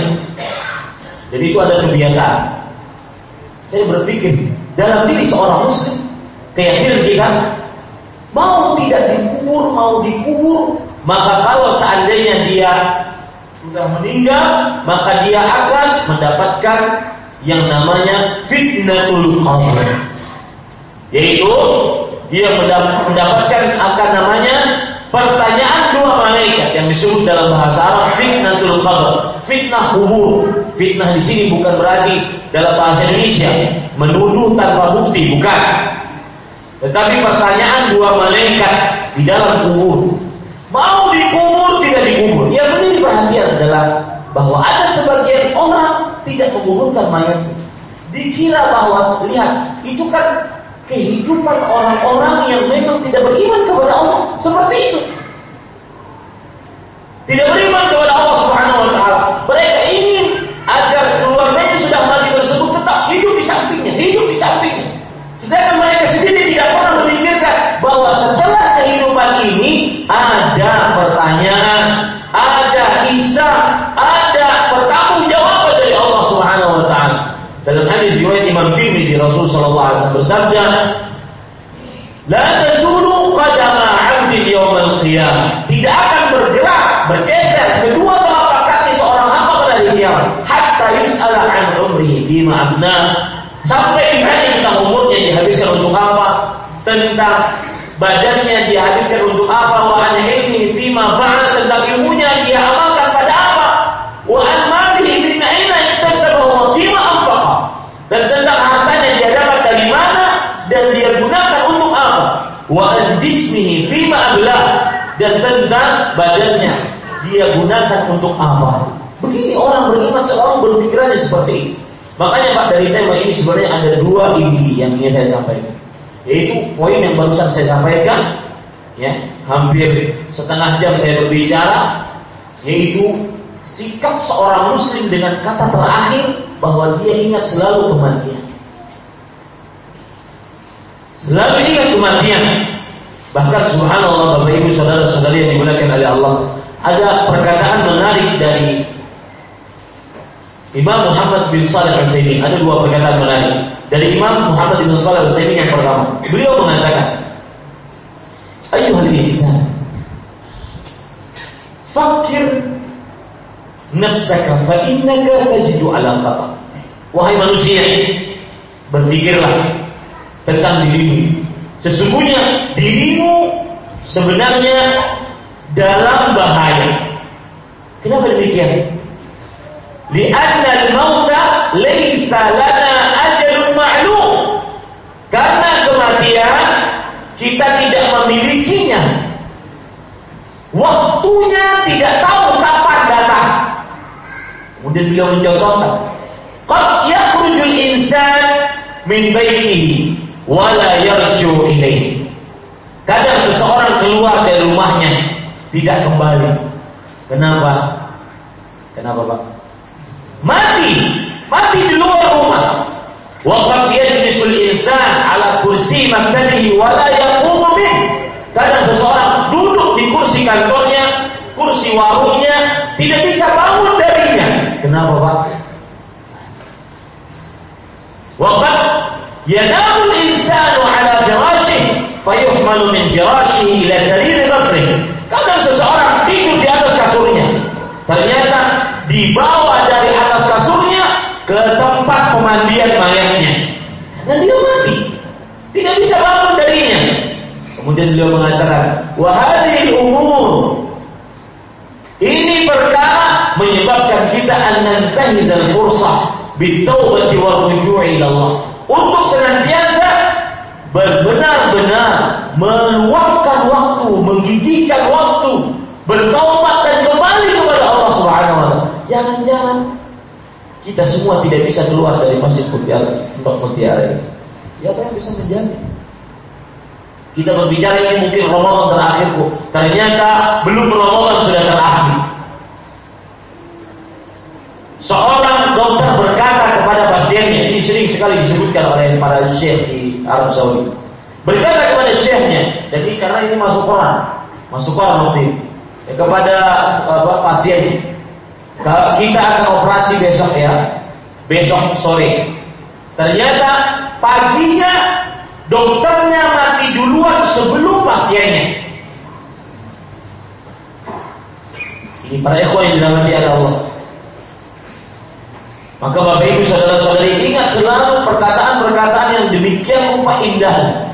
Jadi itu ada kebiasaan. Saya berpikir dalam diri seorang muslim keyakinan kita mau tidak dikubur mau dikubur maka kalau seandainya dia sudah meninggal maka dia akan mendapatkan yang namanya fitnatul qabr. Yaitu dia mendapatkan akan namanya pertanyaan dua malaikat yang disebut dalam bahasa Arab fitnatul qabr fitnah kubur. Fitnah di sini bukan berarti dalam bahasa Indonesia menuduh tanpa bukti bukan. Tetapi pertanyaan dua malaikat di dalam kubur. Mau dikubur tidak dikubur perhatian adalah bahwa ada sebagian orang tidak menguburkan mayat. Dikira bahwa lihat itu kan kehidupan orang-orang yang memang tidak beriman kepada Allah. Seperti itu. Tidak beriman kepada Allah Subhanahu wa taala. Mereka ingin agar keluarganya sudah mati tersebut tetap hidup di sampingnya hidup di sampingnya. Sedangkan mereka sendiri tidak pernah memikirkan bahwa setelah kehidupan ini ada pertanyaan dalam hadis riwayat Imam Tirmidzi Rasul sallallahu alaihi wasallam bersabda, "La tazulu qadama 'abdin yawmal qiyamah." Tidak akan bergerak bergeser kedua telapak kaki seorang hamba pada hari kiamat hatta yus'ala an umrihi fima afna. Sampai ditanya tentang umurnya dihabiskan untuk apa? Tentang badannya dihabiskan untuk apa? Wa an ilmihi fima fa'al tentang ilmunya dia amalkan pada apa wa an malihi min aina iktasabahu wa fima anfaqa dan tentang hartanya dia dapat dari mana dan dia gunakan untuk apa wa an jismihi fima ablah dan tentang badannya. Dia gunakan untuk apa begini orang beriman seorang berpikirannya seperti ini. Makanya Pak dari tema ini sebenarnya ada dua inti yang ingin saya sampaikan. Yaitu poin yang barusan saya sampaikan ya hampir setengah jam saya berbicara yaitu sikap seorang muslim dengan kata terakhir bahwa dia ingat selalu kematian. Selalu ingat kematian bahkan subhanallah Bapak Ibu saudara-saudari yang dimuliakan oleh Allah ada perkataan menarik dari Imam Muhammad bin Salih Al-Utsaimin ada dua perkataan menarik dari Imam Muhammad bin Shalih Al-Utsaimin yang pertama. Beliau mengatakan, "Ayuhal insan, fakir nafsaka fa innaka tajidu ala khata." Wahai manusia, berpikirlah tentang dirimu. Sesungguhnya dirimu sebenarnya dalam bahaya. Kenapa demikian? Lianna al-mauta laysa lana ajalun ma'lum. Karena kematian kita tidak memilikinya. Waktunya tidak tahu kapan datang. Kemudian beliau mencontohkan, qad yakhrujul insan min baitihi wa la yarju ilaihi. Kadang seseorang keluar dari rumahnya tidak kembali. Kenapa? Kenapa, Pak? Mati, mati di luar rumah. Waqad yajlisul insan ala kursi maktabihi wa la yaqumu min. Kadang seseorang duduk di kursi kantornya, kursi warungnya, tidak bisa bangun darinya. Kenapa, Pak? Waqad yanamu al-insanu ala firashih fayuhmalu min firashihi ila sarir qasrih. Kadang seseorang tidur di atas kasurnya. Ternyata dibawa dari atas kasurnya ke tempat pemandian mayatnya. Dan dia mati. Tidak bisa bangun darinya. Kemudian beliau mengatakan, "Wahadil umur ini perkara menyebabkan kita an-nantahizal fursah bitaubati wa ruju'i Allah. Untuk senantiasa benar-benar meluangkan waktu, menggigitkan waktu, bertaubat dan kembali kepada Allah Subhanahu wa taala. Jangan-jangan kita semua tidak bisa keluar dari Masjid Mutiara untuk Mutiara ini. Siapa yang bisa menjamin? Kita berbicara ini mungkin Ramadan terakhirku. Ternyata belum Ramadan sudah terakhir. Seorang dokter berkata kepada pasiennya, ini sering sekali disebutkan oleh para syekh di Arab Saudi. Berkata kepada syekhnya, ini karena ini masuk Quran, masuk Quran waktu. Ya, kepada apa, pasiennya, kita akan operasi besok ya, besok sore. Ternyata paginya dokternya mati duluan sebelum pasiennya. Ini para ikhwan yang dirahmati Allah. Maka Bapak Ibu saudara-saudari ingat selalu perkataan-perkataan yang demikian rupa indah.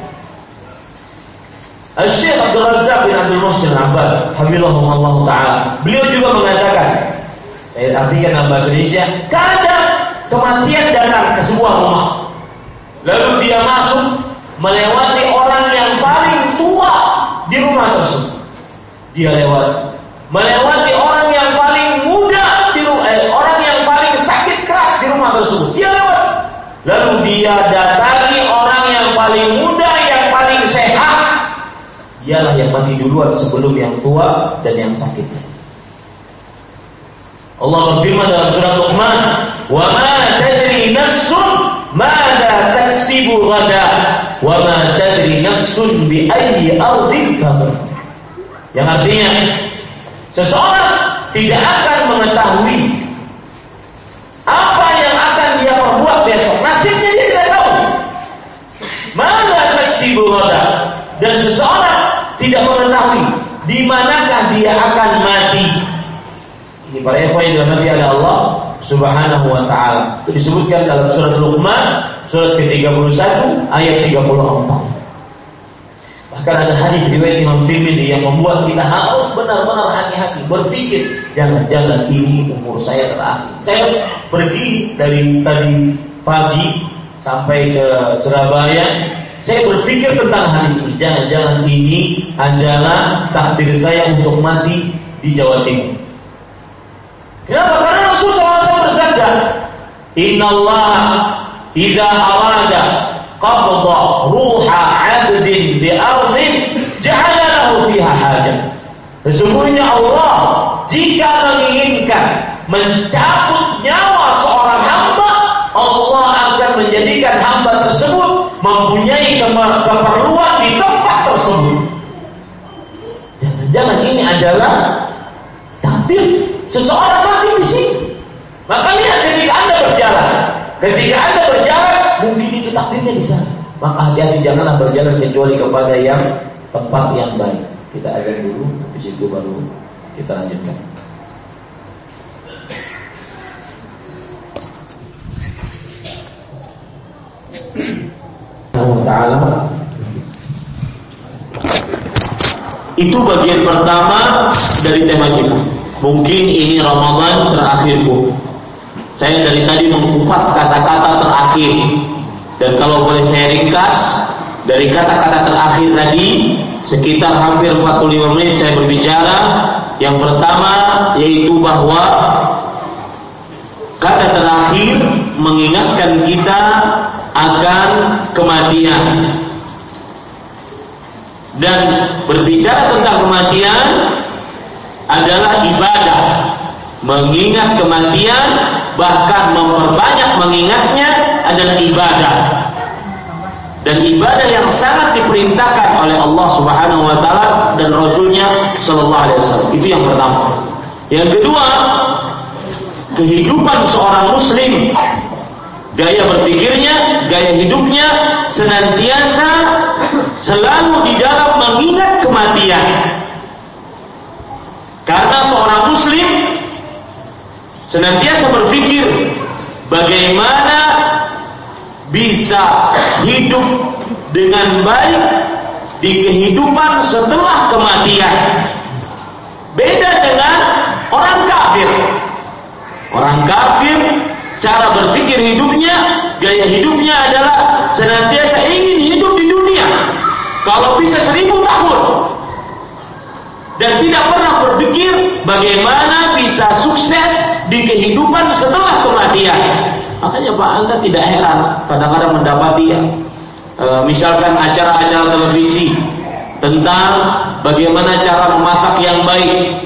Syekh Abdul Razak bin Abdul Muhsin Abbad, Hamilahumullah Ta'ala. Beliau juga mengatakan, saya artikan dalam bahasa Indonesia, kadang kematian datang ke sebuah rumah. Lalu dia masuk melewati orang yang paling tua di rumah tersebut. Dia lewat melewati orang yang paling muda di rumah, eh, orang yang paling sakit keras di rumah tersebut. Dia lewat. Lalu dia datangi orang yang paling muda, yang paling sehat. Dialah yang mati duluan sebelum yang tua dan yang sakit. Allah berfirman dalam surat Luqman, "Wa ma tadri nafsun madza taksibu ghada, wa ma tadri nafsun bi ayyi ardhin tamut." Yang artinya seseorang tidak akan mengetahui apa yang dia perbuat besok. Nasibnya dia tidak tahu. Mana taksibu ghada dan seseorang tidak mengetahui di manakah dia akan mati. Ini para ikhwan yang dirahmati oleh Allah Subhanahu wa taala. Itu disebutkan dalam surat Luqman surat ke-31 ayat 34. Bahkan ada hadis riwayat Imam Tirmidzi yang membuat kita harus benar-benar hati-hati berpikir jangan-jangan ini umur saya terakhir. Saya pergi dari tadi pagi sampai ke Surabaya, saya berpikir tentang hadis ini. Jangan-jangan ini adalah takdir saya untuk mati di Jawa Timur. Kenapa? Karena Rasul SAW bersabda, Inna Allah idza arada qabda ruha 'abdin bi ardin ja'ala lahu fiha hajah. Sesungguhnya Allah jika menginginkan mencabut nyawa seorang hamba, Allah akan menjadikan hamba tersebut mempunyai keperluan di tempat tersebut. Jangan-jangan ini adalah takdir seseorang mati di sini. Maka lihat ketika Anda berjalan, ketika Anda berjalan mungkin itu takdirnya di sana. Maka hati-hati janganlah berjalan kecuali kepada yang tempat yang baik. Kita akan dulu, di situ baru kita lanjutkan. Itu bagian pertama dari tema kita. Mungkin ini Ramadan terakhirku. Saya dari tadi mengupas kata-kata terakhir dan kalau boleh saya ringkas dari kata-kata terakhir tadi sekitar hampir 45 menit saya berbicara. Yang pertama yaitu bahwa kata terakhir mengingatkan kita akan kematian. Dan berbicara tentang kematian adalah ibadah. Mengingat kematian bahkan memperbanyak mengingatnya adalah ibadah dan ibadah yang sangat diperintahkan oleh Allah Subhanahu wa taala dan rasulnya sallallahu alaihi wasallam. Itu yang pertama. Yang kedua, kehidupan seorang muslim gaya berpikirnya, gaya hidupnya senantiasa selalu di dalam mengingat kematian. Karena seorang muslim senantiasa berpikir bagaimana bisa hidup dengan baik di kehidupan setelah kematian. Beda dengan orang kafir. Orang kafir cara berpikir hidupnya, gaya hidupnya adalah senantiasa ingin hidup di dunia. Kalau bisa seribu tahun, dan tidak pernah berpikir bagaimana bisa sukses di kehidupan setelah kematian. Makanya Pak Anda tidak heran kadang-kadang mendapati ya, e, misalkan acara-acara televisi tentang bagaimana cara memasak yang baik.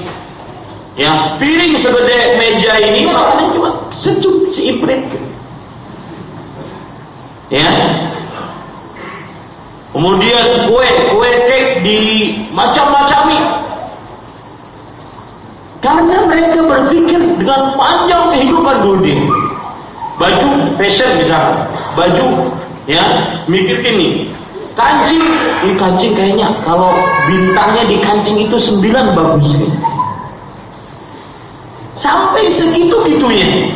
Ya, piring segede meja ini orang cuma secup seiprit. Ya, Kemudian kue, kue kek di macam-macam karena mereka berpikir dengan panjang kehidupan dunia. Baju fashion misalnya, baju ya mikir ini kancing ini kancing kayaknya kalau bintangnya di kancing itu sembilan bagus nih. Sampai segitu gitunya.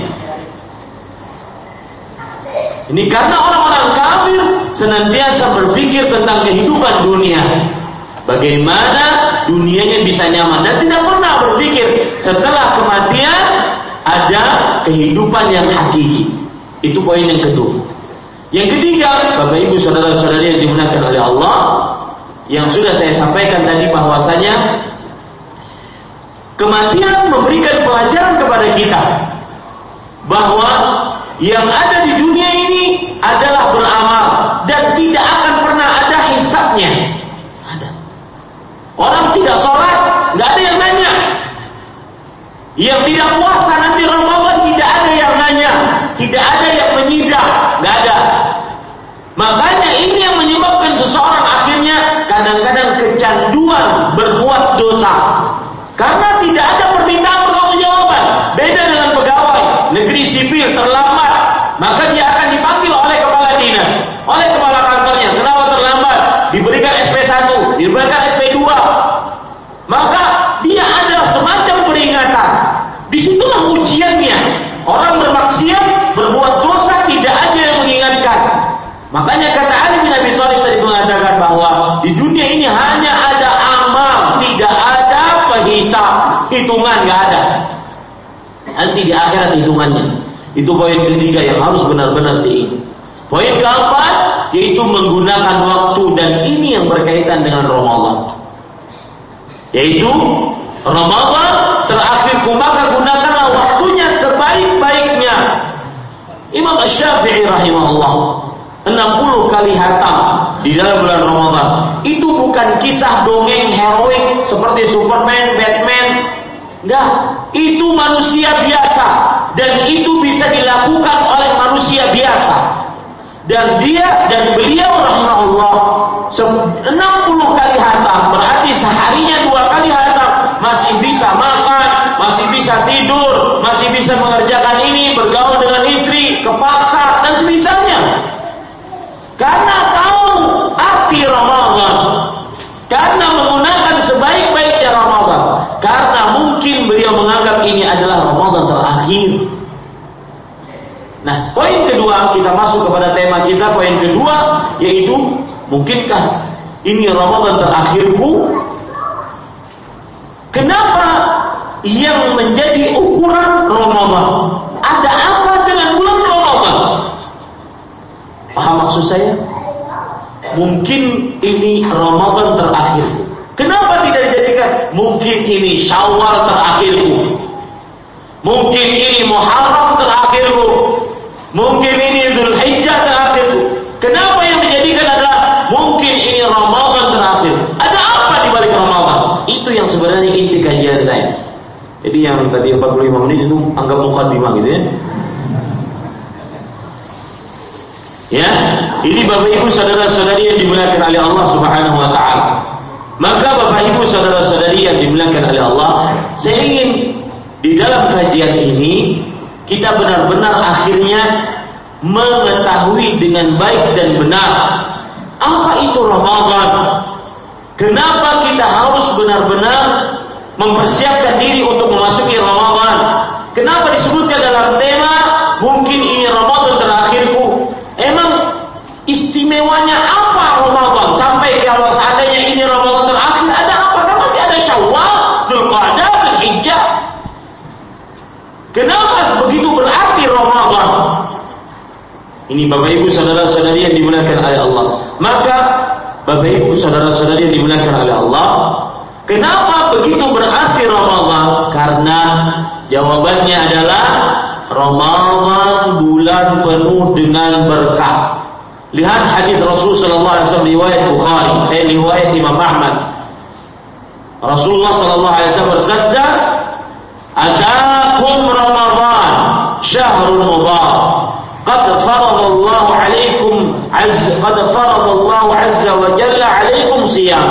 Ini karena orang-orang kafir senantiasa berpikir tentang kehidupan dunia. Bagaimana dunianya bisa nyaman dan tidak setelah kematian ada kehidupan yang hakiki. Itu poin yang kedua. Yang ketiga, Bapak Ibu saudara-saudari yang dimuliakan oleh Allah, yang sudah saya sampaikan tadi bahwasanya kematian memberikan pelajaran kepada kita bahwa yang ada di dunia ini adalah beramal dan tidak akan pernah ada hisapnya. Orang tidak sholat, nggak ada yang nanya. Yang tidak puasa nanti Ramadan tidak ada yang nanya, tidak ada yang menyidak, nggak ada. Makanya ini yang menyebabkan seseorang akhirnya kadang-kadang kecanduan berbuat dosa. Karena tidak ada permintaan pertanggungjawaban. Beda dengan pegawai negeri sipil terlambat, maka dia akan dipanggil oleh kepala dinas, oleh kepala kantornya. Kenapa terlambat? Diberikan SP1, diberikan SP2, selalu ujiannya. Orang bermaksiat, berbuat dosa tidak ada yang mengingatkan. Makanya kata Ali bin Abi Thalib tadi mengatakan bahwa di dunia ini hanya ada amal, tidak ada penghisap, hitungan nggak ada. Nanti di akhirat hitungannya. Itu poin ketiga yang harus benar-benar diingat. Poin keempat yaitu menggunakan waktu dan ini yang berkaitan dengan Ramadan. Yaitu Ramadan terakhirku maka waktunya sebaik-baiknya. Imam Syafi'i rahimahullah 60 kali hatam di dalam bulan Ramadan. Itu bukan kisah dongeng heroik seperti Superman, Batman. Enggak, itu manusia biasa dan itu bisa dilakukan oleh manusia biasa dan dia dan beliau rahimahullah 60 kali hatam berarti seharinya dua kali hatam masih bisa makan masih bisa tidur masih bisa mengerjakan ini bergaul dengan istri ke pasar dan semisalnya karena tahu arti Ramadan karena menggunakan sebaik-baiknya Ramadan karena mungkin beliau menganggap ini adalah Ramadan terakhir Nah, poin kedua kita masuk kepada tema kita. Poin kedua yaitu mungkinkah ini Ramadan terakhirku? Kenapa yang menjadi ukuran Ramadan? Ada apa dengan bulan Ramadan? Paham maksud saya? Mungkin ini Ramadan terakhirku. Kenapa tidak dijadikan mungkin ini Syawal terakhirku? Mungkin ini Muharram terakhirku. Mungkin ini Zulhijjah terakhir. Kenapa yang dijadikan adalah mungkin ini Ramadan terakhir? Ada apa di balik Ramadan? Itu yang sebenarnya inti kajian saya. Jadi yang tadi 45 menit itu anggap mukadimah gitu ya. Ya, ini Bapak Ibu saudara-saudari yang dimuliakan oleh Allah Subhanahu wa taala. Maka Bapak Ibu saudara-saudari yang dimuliakan oleh Allah, saya ingin di dalam kajian ini kita benar-benar akhirnya mengetahui dengan baik dan benar apa itu Ramadan. Kenapa kita harus benar-benar mempersiapkan diri untuk memasuki Ramadan? Kenapa disebutkan dalam tema mungkin ini Ramadan terakhirku? Emang istimewanya apa Ramadan? Sampai kalau seandainya ini Ramadan terakhir ada apa? Kan masih ada Syawal, Dzulqa'dah, Dzulhijjah. Kenapa begitu berarti Ramadan? Ini Bapak Ibu saudara-saudari yang dimuliakan oleh Allah. Maka Bapak Ibu saudara-saudari yang dimuliakan oleh Allah, kenapa begitu? Nah, jawabannya adalah Ramadan bulan penuh dengan berkah. Lihat hadis Rasul sallallahu alaihi wasallam riwayat Bukhari, eh riwayat Imam Ahmad. Rasulullah sallallahu alaihi wasallam bersabda, "Ataakum Ramadan, syahrul mubarak. Qad faradallahu alaikum azza qad faradallahu azza wa jalla alaikum siyam."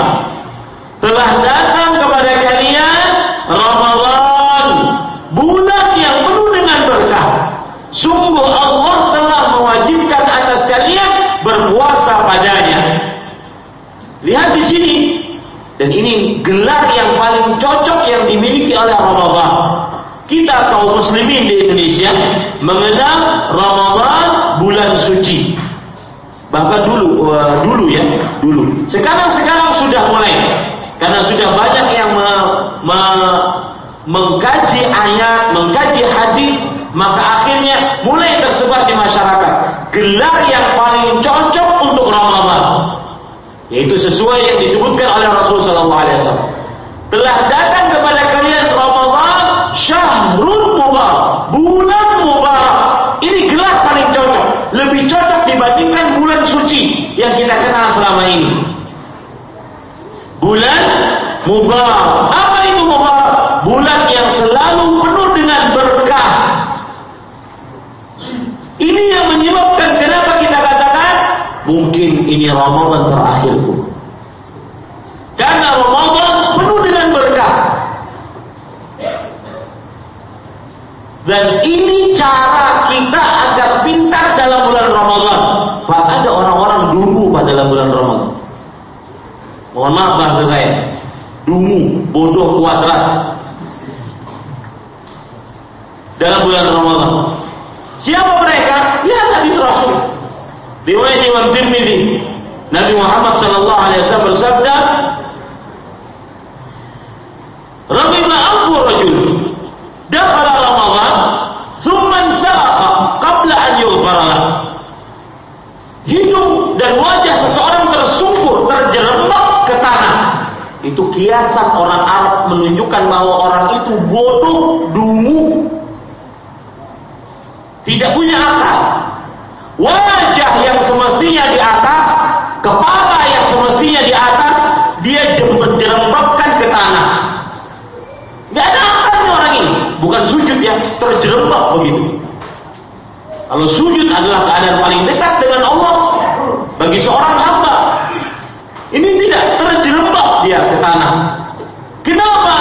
Telah datang kepada dan ini gelar yang paling cocok yang dimiliki oleh Ramadan. Kita kaum muslimin di Indonesia mengenal Ramadan bulan suci. Bahkan dulu uh, dulu ya, dulu. Sekarang sekarang sudah mulai karena sudah banyak yang me, me, mengkaji ayat, mengkaji hadis, maka akhirnya mulai tersebar di masyarakat gelar yang paling cocok untuk Ramadan. Yaitu sesuai yang disebutkan oleh Rasul sallallahu alaihi wasallam. Telah datang kepada kalian Ramadan syahrul mubarak, bulan mubarak. Ini gelar paling cocok, lebih cocok dibandingkan bulan suci yang kita kenal selama ini. Bulan mubarak? Bulan yang selalu penuh dengan berkah. Ini yang menyebabkan kenapa kita katakan mungkin ini Ramadan terakhirku. Karena Ramadan penuh dengan berkah. Dan ini cara kita agar pintar dalam bulan Ramadan. Pak ada orang-orang dungu pada dalam bulan Ramadan. Mohon maaf bahasa saya. Dungu, bodoh kuadrat. dalam bulan Ramadan. Siapa mereka? Lihat hadis Rasul. Riwayat Imam Tirmidzi. Nabi Muhammad sallallahu alaihi wasallam bersabda, "Rabbina anfu rajul dakhala Ramadan, thumma salakha qabla an yughfara Hidup dan wajah seseorang tersungkur, terjerembab ke tanah. Itu kiasan orang Arab menunjukkan bahwa orang itu bodoh, dungu, tidak punya akal. Wajah yang semestinya di atas, kepala yang semestinya di atas, dia jerembabkan ke tanah. Gak ada akalnya orang ini. Bukan sujud ya, terjerembab begitu. Kalau sujud adalah keadaan paling dekat dengan Allah bagi seorang hamba. Ini tidak terjerembab dia ke tanah. Kenapa?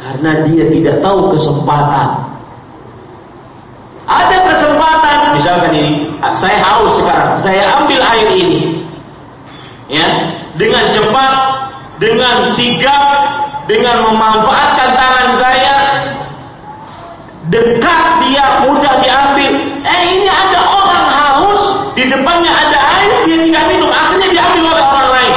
Karena dia tidak tahu kesempatan. Ada kesempatan, misalkan ini, saya haus sekarang, saya ambil air ini, ya, dengan cepat, dengan sigap, dengan memanfaatkan tangan saya, dekat dia mudah diambil. Eh ini ada orang haus, di depannya ada air, dia tidak minum, akhirnya diambil oleh orang lain.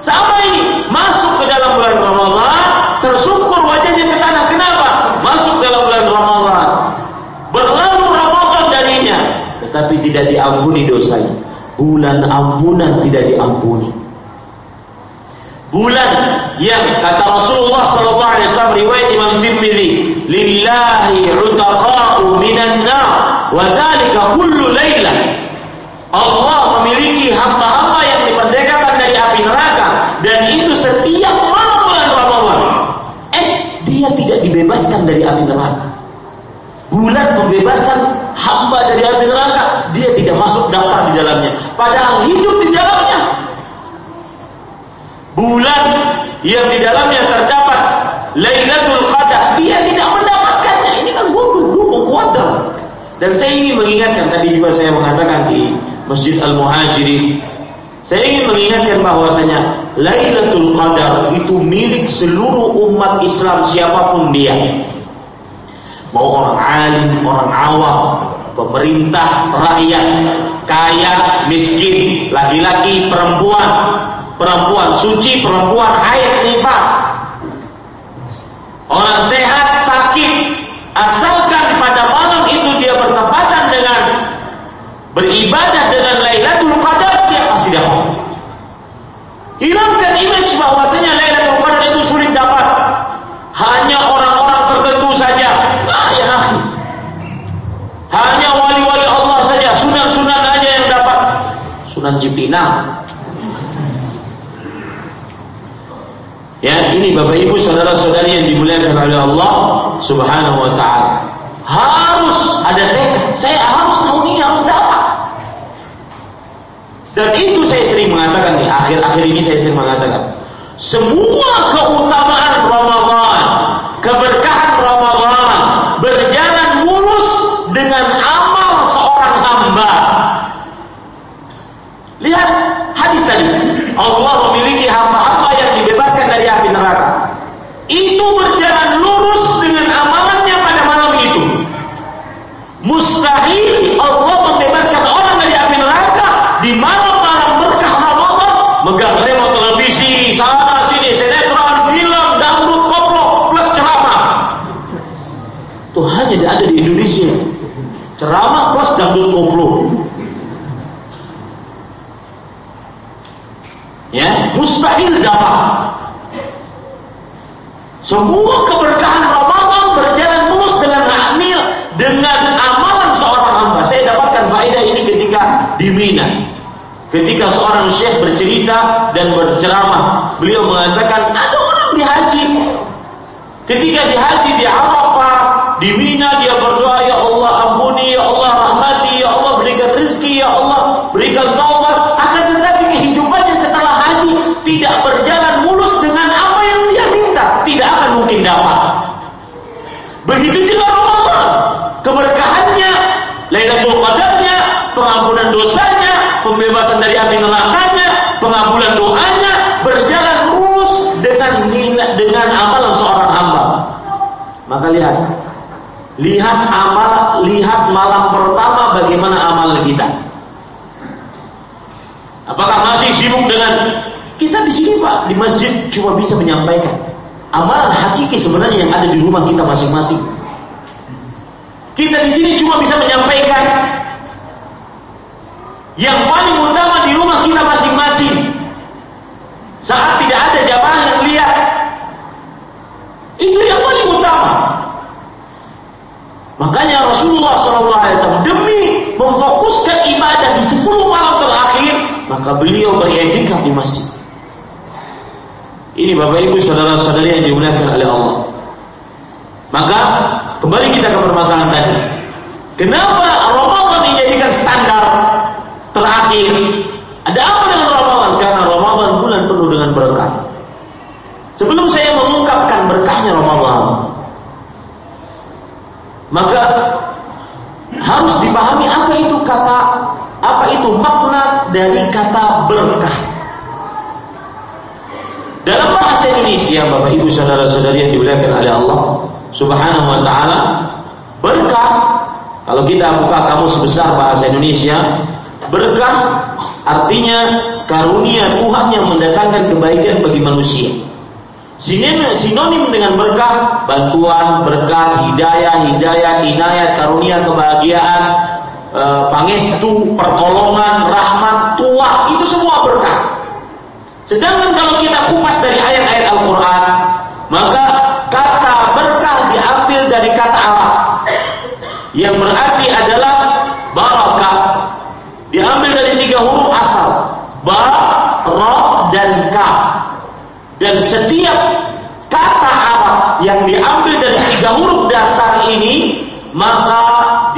Sama ini, masuk ke dalam bulan Ramadan, tersungkur wajahnya ke tanah. Kenapa? Masuk dalam bulan Ramadan. Berlalu Ramadan darinya, tetapi tidak diampuni dosanya. Bulan ampunan tidak diampuni. Bulan yang kata Rasulullah sallallahu alaihi wasallam riwayat Imam Tirmizi, "Lillahi 'utaqa'u minan nar wa dzalika kullu lailah." Allah memiliki hamba-hamba yang dimerdekakan dari api neraka dan itu setiap malam bulan Ramadan. Eh, dia tidak dibebaskan dari api neraka. Bulan pembebasan hamba dari api neraka, dia tidak masuk daftar di dalamnya. Padahal hidup di dalamnya. Bulan yang di dalamnya terdapat Lailatul Qadar, dia tidak mendapatkannya. Ini kan bodoh, dukung kuadrat. Dan saya ingin mengingatkan tadi juga saya mengatakan di Masjid Al-Muhajirin. Saya ingin mengingatkan bahwasanya Lailatul Qadar itu milik seluruh umat Islam siapa pun dia. Mau orang alim, orang awam, pemerintah, rakyat, kaya, miskin, laki-laki, perempuan, perempuan suci, perempuan haid, nifas. Orang sehat, sakit, asalkan pada malam itu dia bertepatan dengan beribadah dengan Lailatul Qadar, dia pasti dapat. Hilangkan image bahwasanya Lailatul Qadar itu sulit dapat. Hanya orang-orang tertentu saja. Ah, ya akhi. Hanya wali-wali Allah saja, sunan-sunan aja yang dapat. Sunan Cipinang. Ya, ini Bapak Ibu saudara-saudari yang dimuliakan oleh Allah Subhanahu wa taala. Harus ada tekad. Saya harus tahun ini harus dapat. Dan itu saya sering mengatakan nih, akhir-akhir ini saya sering mengatakan, semua keutamaan Ramadan, keberkahan Ramadan berjalan mulus dengan amal seorang hamba. Lihat hadis tadi. Allah memiliki hamba-hamba yang dibebaskan dari api neraka. Itu berjalan lurus dengan amalannya pada malam itu. Mustahil Allah membebaskan orang dari api neraka di malam-malam berkah Ramadan, megang remote televisi, sana sini, sinetron, film, dangdut, koplo, plus ceramah. Itu hanya ada di Indonesia. Dangdut koplo. Ya, mustahil dapat. Semua keberkahan Ramadan berjalan mulus dengan amil dengan amalan seorang hamba. Saya dapatkan faedah ini ketika di Mina. Ketika seorang syekh bercerita dan berceramah, beliau mengatakan ada orang di haji. Ketika di haji di Arafah, di Mina dia berdoa, dapat. Begitu juga Ramadan, keberkahannya, Lailatul Qadarnya, pengampunan dosanya, pembebasan dari api nerakanya, pengabulan doanya berjalan mulus dengan dengan amalan seorang hamba. Maka lihat, Lihat amal, lihat malam pertama bagaimana amal kita. Apakah masih sibuk dengan kita di sini Pak di masjid cuma bisa menyampaikan amalan hakiki sebenarnya yang ada di rumah kita masing-masing. Kita di sini cuma bisa menyampaikan yang paling utama di rumah kita masing-masing. Saat tidak ada jamaah yang lihat, itu yang paling utama. Makanya Rasulullah SAW demi memfokuskan ibadah di 10 malam terakhir, maka beliau beriktikaf di masjid. Ini Bapak Ibu saudara-saudari yang dimuliakan oleh Allah. Maka kembali kita ke permasalahan tadi. Kenapa Ramadan dijadikan standar terakhir? Ada apa dengan Ramadan? Karena Ramadan bulan penuh dengan berkah. Sebelum saya mengungkapkan berkahnya Ramadan, maka harus dipahami apa itu kata apa itu makna dari kata berkah. Dalam bahasa Indonesia, Bapak Ibu saudara-saudari yang dimuliakan oleh Allah Subhanahu wa taala, berkah kalau kita buka kamus besar bahasa Indonesia, berkah artinya karunia Tuhan yang mendatangkan kebaikan bagi manusia. Sinonim dengan berkah, bantuan, berkah, hidayah, hidayah, inayat, karunia, kebahagiaan, e, pangestu, pertolongan, rahmat, tua, itu semua berkah. Sedangkan kalau kita kupas dari ayat-ayat Al-Quran, maka kata berkah diambil dari kata Arab yang berarti adalah barakah. Diambil dari tiga huruf asal, ba, ra, dan kaf. Dan setiap kata Arab yang diambil dari tiga huruf dasar ini, maka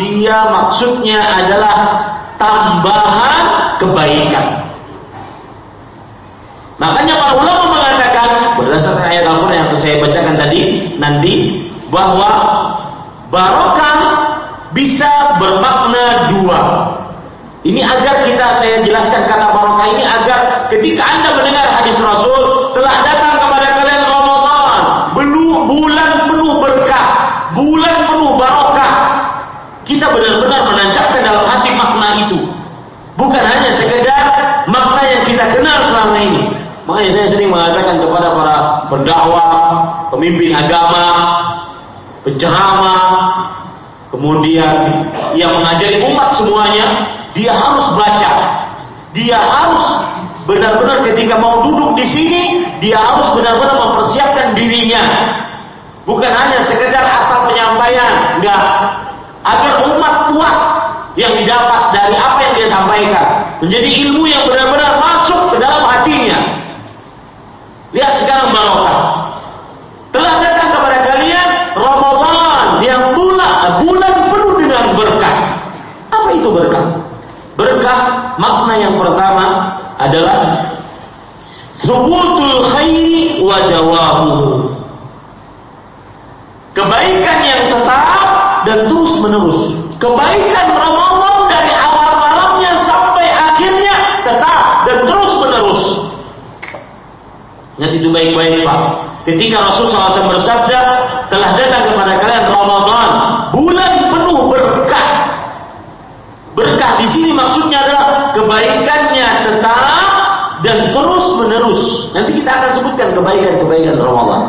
dia maksudnya adalah tambahan kebaikan. Makanya para ulama mengatakan berdasarkan ayat Al-Quran yang saya bacakan tadi nanti bahwa barokah bisa bermakna dua. Ini agar kita saya jelaskan kata barokah ini agar ketika anda mendengar hadis Rasul telah datang kepada kalian Ramadan, belum bulan penuh berkah, bulan penuh barokah. Kita benar-benar menancapkan dalam hati makna itu. Bukan hanya sekedar makna yang kita kenal selama ini, Makanya saya sering mengatakan kepada para pendakwah, pemimpin agama, penceramah, kemudian yang mengajari umat semuanya, dia harus baca. Dia harus benar-benar ketika mau duduk di sini, dia harus benar-benar mempersiapkan dirinya. Bukan hanya sekedar asal penyampaian, enggak. Agar umat puas yang didapat dari apa yang dia sampaikan. Menjadi ilmu yang benar-benar masuk ke dalam hatinya. Lihat sekarang barokah. Telah datang kepada kalian Ramadan yang bulan bulan penuh dengan berkah. Apa itu berkah? Berkah makna yang pertama adalah subutul khairi wa dawamuhu. Kebaikan yang tetap dan terus menerus. Kebaikan Ramadan dari awal malamnya sampai akhirnya tetap dan terus menerus. Ingat itu baik-baik Pak. Ketika Rasul SAW bersabda, telah datang kepada kalian Ramadan, bulan penuh berkah. Berkah di sini maksudnya adalah kebaikannya tetap dan terus menerus. Nanti kita akan sebutkan kebaikan-kebaikan Ramadan.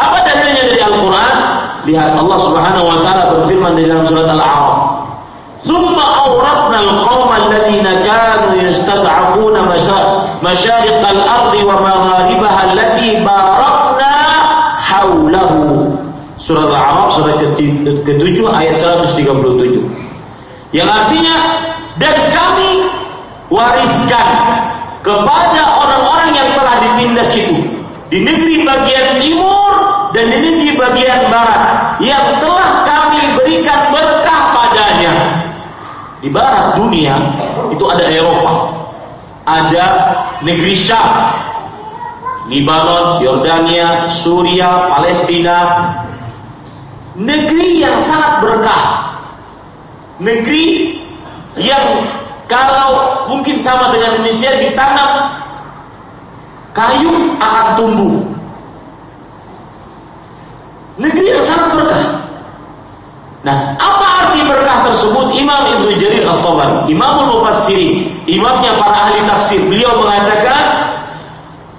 Apa dalilnya dari Al-Quran? Lihat Allah Subhanahu Wa Taala berfirman di dalam surat Al-A'raf. ثم أورثنا القوم الذين كانوا يستضعفون masyariq al-ardi wa magharibaha allati barakna haulahu. surat Al-A'raf surah ke-7 ayat 137. Yang artinya dan kami wariskan kepada orang-orang yang telah ditindas itu di negeri bagian timur dan di negeri bagian barat yang telah kami berikan berkah padanya. Di barat dunia itu ada Eropa, ada negeri Syam, Libanon, Yordania, Suria, Palestina, negeri yang sangat berkah, negeri yang kalau mungkin sama dengan Indonesia ditanam kayu akan tumbuh. Negeri yang sangat berkah. Nah, apa arti berkah tersebut? Imam Ibnu Jarir Al-Tabari, Imamul Mufassirin, imamnya para ahli tafsir, beliau mengatakan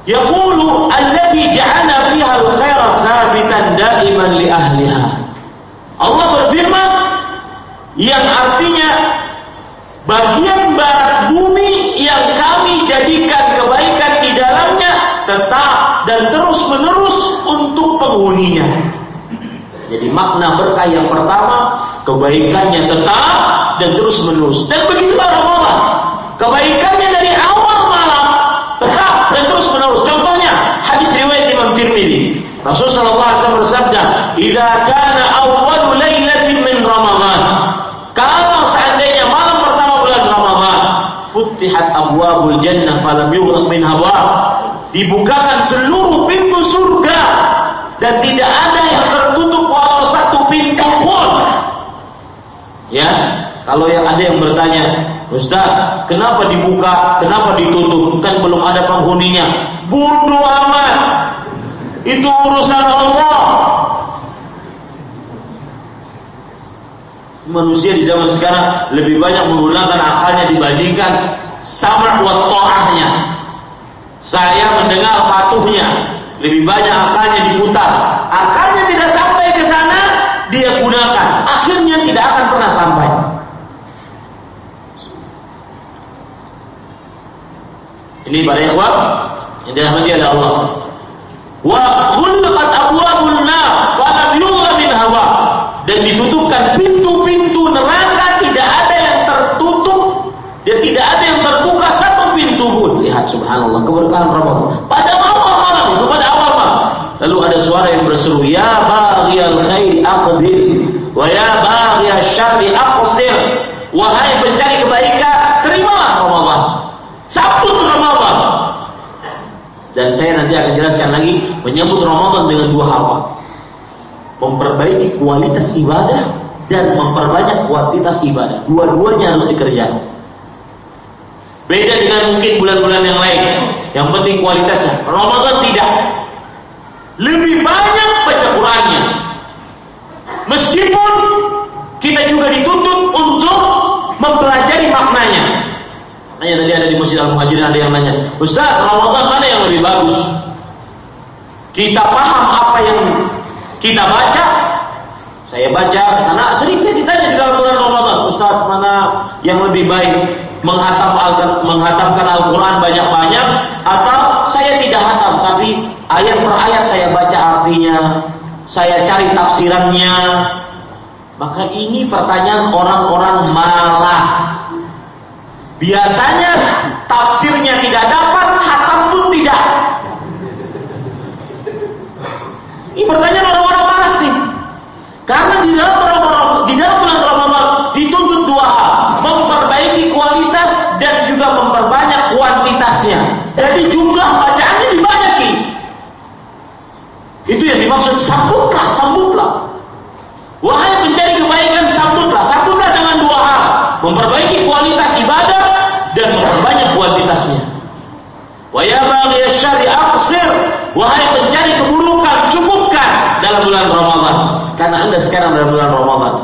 Yaqulu alladhi ja'ala fiha al-khaira thabitan da'iman li ahliha. Allah berfirman yang artinya bagian barat bumi yang kami jadikan kebaikan di dalamnya tetap dan terus menerus untuk penghuninya. Jadi makna berkah yang pertama kebaikannya tetap dan terus menerus. Dan begitulah Ramadan. Kebaikannya dari awal malam tetap dan terus menerus. Contohnya hadis riwayat Imam Tirmidzi. Rasulullah SAW bersabda, "Idza kana awwalu lailatin min Ramadan." Kalau seandainya malam pertama bulan Ramadan, futtihat abwabul jannah falam yughlaq minha Dibukakan seluruh pintu surga dan tidak ada yang tertutup walau satu pintu pun. Ya, kalau yang ada yang bertanya, Ustaz, kenapa dibuka, kenapa ditutup? Kan belum ada penghuninya. Bodoh amat. Itu urusan Allah. Manusia di zaman sekarang lebih banyak menggunakan akalnya dibandingkan sama wa ta'ahnya. Saya mendengar patuhnya, lebih banyak akalnya diputar. Akalnya tidak sampai ke sana, dia gunakan. Akhirnya tidak akan pernah sampai. Ini para ikhwan yang dirahmati oleh Allah. Wa ghulqat abwabun nar falam yughla min hawa dan ditutupkan pintu-pintu neraka tidak ada yang tertutup dan tidak ada yang terbuka satu pintu pun. Lihat subhanallah keberkahan Ramadan awal malam itu pada awal malam. Lalu ada suara yang berseru, "Ya baghiyal khair aqbil wa ya baghiyal syarri aqsir." Wahai pencari kebaikan, terimalah Ramadan. Sambut Ramadan. Dan saya nanti akan jelaskan lagi menyambut Ramadan dengan dua hal. Memperbaiki kualitas ibadah dan memperbanyak kuantitas ibadah. Dua-duanya harus dikerjakan. Beda dengan mungkin bulan-bulan yang lain. Yang penting kualitasnya. Ramadan tidak. Lebih banyak baca Qurannya. Meskipun kita juga dituntut untuk mempelajari maknanya. Nanya tadi ada di Masjid Al Muhajirin ada yang nanya, Ustaz Ramadan mana yang lebih bagus? Kita paham apa yang kita baca. Saya baca karena sering saya ditanya di dalam bulan Ramadan, Ustaz mana yang lebih baik menghatam menghatamkan Al-Quran banyak-banyak atau saya tidak hatam tapi ayat per ayat saya baca artinya, saya cari tafsirannya. Maka ini pertanyaan orang-orang malas. Biasanya tafsirnya tidak dapat, khatam pun tidak. Ini pertanyaan orang-orang panas nih. Karena di dalam di dalam bulan Ramadan dituntut dua hal, memperbaiki kualitas dan juga memperbanyak kuantitasnya. Jadi Itu yang dimaksud sambutlah, sambutlah. Wahai pencari kebaikan, sambutlah, sambutlah dengan dua hal, memperbaiki kualitas ibadah dan memperbanyak kuantitasnya. Wa ya syari aqsir, wahai pencari keburukan, cukupkan dalam bulan Ramadan. Karena Anda sekarang dalam bulan Ramadan.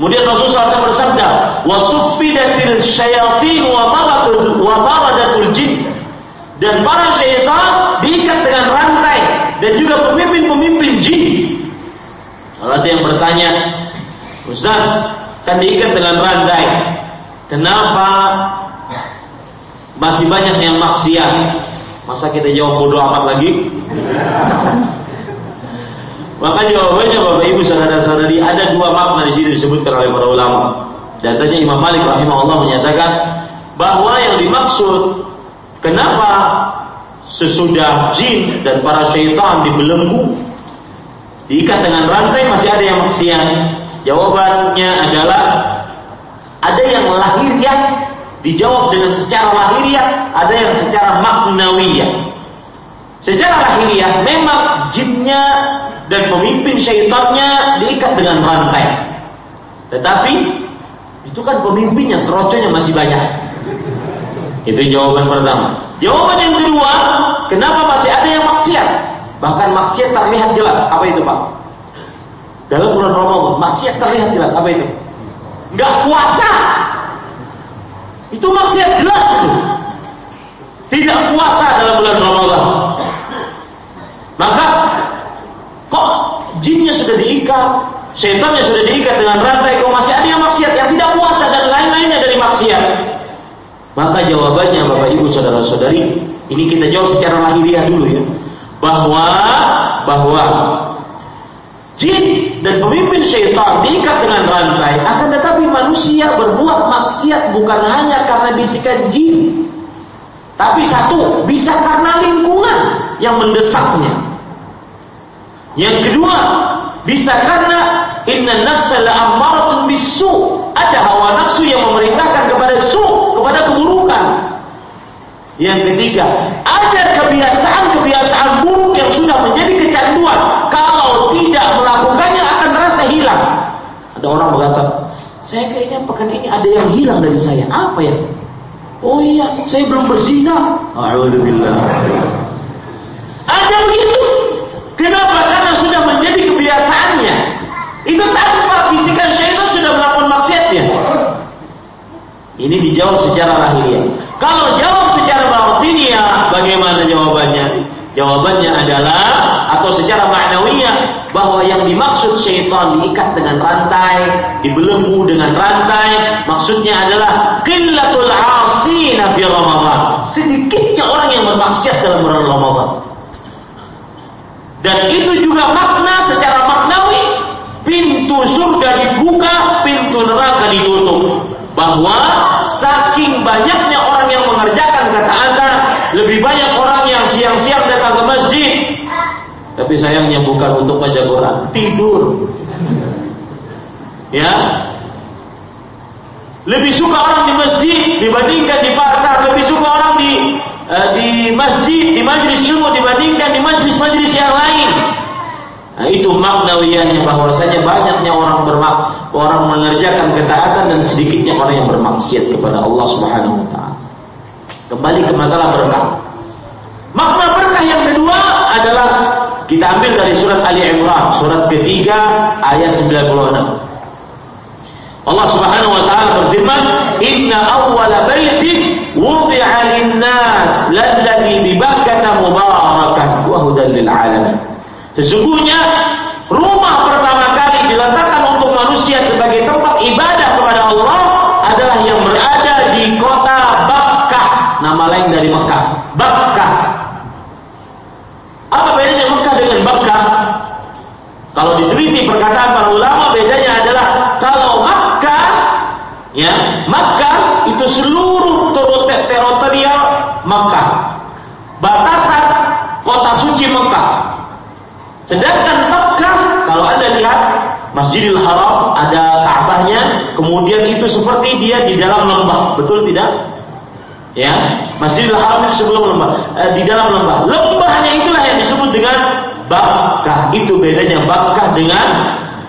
Kemudian Rasulullah SAW bersabda, "Wa suffidatil syayatin wa maradatul wa maradatul jin." Dan para syaitan diikat dengan rantai dan juga pemimpin-pemimpin jin. Kalau ada yang bertanya, Ustaz, kan diikat dengan rantai. Kenapa masih banyak yang maksiat? Masa kita jawab bodoh amat lagi? Maka jawabannya Bapak Ibu saudara-saudari ada dua makna di sini disebutkan oleh para ulama. Dan tanya Imam Malik rahimahullah menyatakan bahwa yang dimaksud kenapa sesudah jin dan para syaitan dibelenggu diikat dengan rantai masih ada yang maksiat? Jawabannya adalah ada yang lahiriah dijawab dengan secara lahiriah, ada yang secara maknawiyah. Secara lahiriah memang jinnya dan pemimpin syaitannya diikat dengan rantai. Tetapi itu kan pemimpinnya, keroconya masih banyak. Itu jawaban pertama. Jawaban yang kedua, kenapa masih ada yang maksiat? Bahkan maksiat terlihat jelas. Apa itu Pak? dalam bulan Ramadan, maksiat terlihat jelas apa itu? Enggak puasa. Itu maksiat jelas itu. Tidak puasa dalam bulan Ramadan. Maka kok jinnya sudah diikat, setannya sudah diikat dengan rantai, kok masih ada yang maksiat yang tidak puasa dan lain-lainnya dari maksiat? Maka jawabannya Bapak Ibu saudara-saudari, ini kita jawab secara lahiriah dulu ya. Bahwa bahwa jin dan pemimpin syaitan diikat dengan rantai, akan tetapi manusia berbuat maksiat bukan hanya karena bisikan jin, tapi satu bisa karena lingkungan yang mendesaknya. Yang kedua, bisa karena inna nafsa la'ammaratun bisu. Ada hawa nafsu yang memerintahkan kepada su, kepada keburukan. Yang ketiga, ada kebiasaan-kebiasaan buruk yang sudah menjadi kecanduan. Kalau tidak melakukannya akan terasa hilang. Ada orang berkata, saya kayaknya pekan ini ada yang hilang dari saya. Apa ya? Oh iya, saya belum berzina. Alhamdulillah. Ada begitu. Kenapa? Karena sudah menjadi kebiasaannya. Itu tanpa bisikan syaitan sudah melakukan maksiatnya. Ini dijawab secara lahiriah. Kalau jawab secara batiniah, bagaimana jawabannya? Jawabannya adalah atau secara maknawiyah bahwa yang dimaksud syaitan diikat dengan rantai, dibelenggu dengan rantai, maksudnya adalah qillatul 'asina fi Ramadan. Sedikitnya orang yang bermaksiat dalam bulan Ramadan. Dan itu juga makna secara maknawi pintu surga dibuka, pintu neraka ditutup bahwa saking banyaknya orang yang mengerjakan kata Anda, lebih banyak orang yang siang-siang datang ke masjid. Tapi sayangnya bukan untuk Quran, tidur. Ya. Lebih suka orang di masjid dibandingkan di pasar, lebih suka orang di uh, di masjid, di majlis ilmu dibandingkan di majlis-majlis yang lain. Nah, itu maknawiyahnya bahwasanya banyaknya orang bermak orang mengerjakan ketaatan dan sedikitnya orang yang bermaksiat kepada Allah Subhanahu wa taala. Kembali ke masalah berkah. Makna berkah yang kedua adalah kita ambil dari surat Ali Imran, surat ketiga ayat 96. Allah Subhanahu wa taala berfirman, "Inna awwala baitin wudi'a lin-nas lalladzi bi Bakkah mubarakan wa hudan lil alamin." Sesungguhnya rumah pertama kali diletakkan untuk manusia sebagai tempat ibadah kepada Allah adalah yang berada di kota Bakkah, nama lain dari Mekah. Bakkah. Apa bedanya Mekah dengan Bakkah? Kalau diteliti perkataan para ulama bedanya adalah kalau Makkah ya, Makkah itu seluruh teritorial Makkah. Batasan kota Mekah Sedangkan Mekah kalau Anda lihat Masjidil Haram ada Ka'bahnya, kemudian itu seperti dia di dalam lembah, betul tidak? Ya, Masjidil Haram itu sebelum lembah, eh, di dalam lembah. Lembahnya itulah yang disebut dengan Bakkah. Itu bedanya Bakkah dengan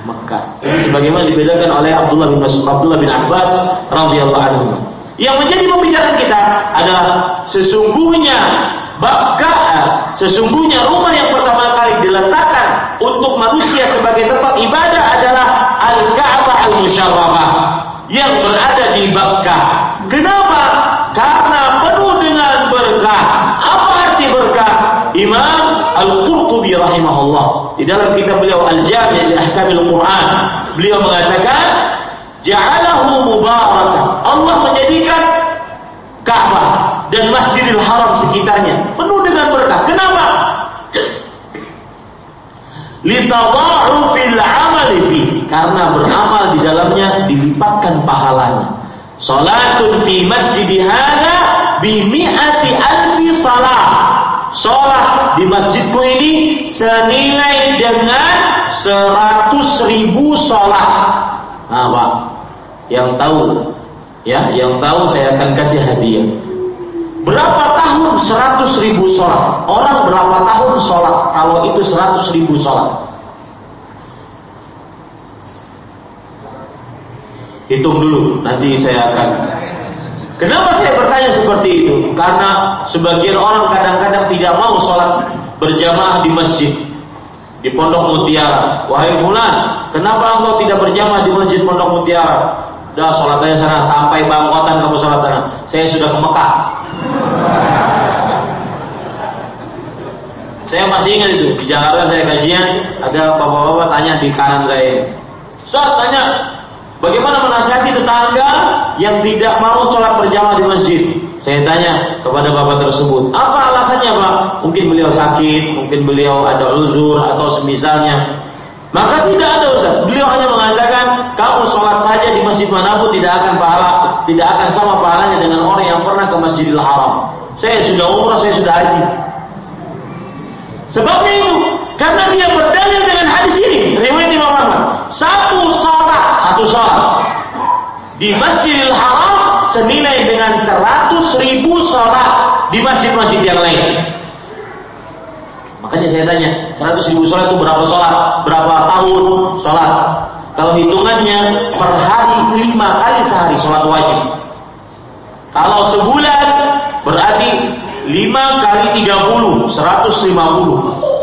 Mekah. Ini sebagaimana dibedakan oleh Abdullah bin Mas'ud, Abdullah bin Abbas radhiyallahu anhu. Yang menjadi pembicaraan kita adalah sesungguhnya Bakkah sesungguhnya rumah yang pertama kali diletakkan untuk manusia sebagai tempat ibadah adalah Al-Ka'bah Al-Musyarrafah yang berada di Bakkah. Kenapa? Karena penuh dengan berkah. Apa arti berkah? Imam Al-Qurtubi rahimahullah di dalam kitab beliau Al-Jami' li Ahkamil Quran, beliau mengatakan ja'alahu mubarakan. Allah menjadikan Ka'bah dan Masjidil Haram sekitarnya penuh dengan berkah. Kenapa? Litadha'u fil 'amali fi karena beramal di dalamnya dilipatkan pahalanya. Salatun fi masjid hada bi mi'ati alfi salat. Salat di masjidku ini senilai dengan seratus ribu salat. Pak, yang tahu ya, yang tahu saya akan kasih hadiah. Berapa tahun 100 ribu sholat? Orang berapa tahun sholat? Kalau itu 100 ribu sholat. Hitung dulu, nanti saya akan. Kenapa saya bertanya seperti itu? Karena sebagian orang kadang-kadang tidak mau sholat berjamaah di masjid. Di Pondok Mutiara. Wahai fulan, kenapa engkau tidak berjamaah di Masjid Pondok Mutiara? Udah sholat aja sana sampai bangkotan kamu sholat sana. Saya sudah ke Mekah. Saya masih ingat itu di Jakarta saya kajian ada bapak-bapak tanya di kanan saya. Saat tanya bagaimana menasihati tetangga yang tidak mau sholat berjamaah di masjid. Saya tanya kepada bapak tersebut, apa alasannya pak? Mungkin beliau sakit, mungkin beliau ada uzur atau semisalnya. Maka tidak ada Ustaz. Beliau hanya mengatakan, kamu sholat saja di masjid mana pun tidak akan pahala, tidak akan sama pahalanya dengan orang yang pernah ke Masjidil Haram. Saya sudah umrah, saya sudah haji. Sebabnya itu, karena dia berdalil dengan hadis ini, riwayat. Satu sholat, satu sholat di Masjidil Haram senilai dengan 100 ribu sholat di masjid-masjid yang lain. Makanya saya tanya, 100 ribu sholat itu berapa sholat? Berapa tahun sholat? Kalau hitungannya per hari lima kali sehari sholat wajib. Kalau sebulan berarti 5 kali 30, 150.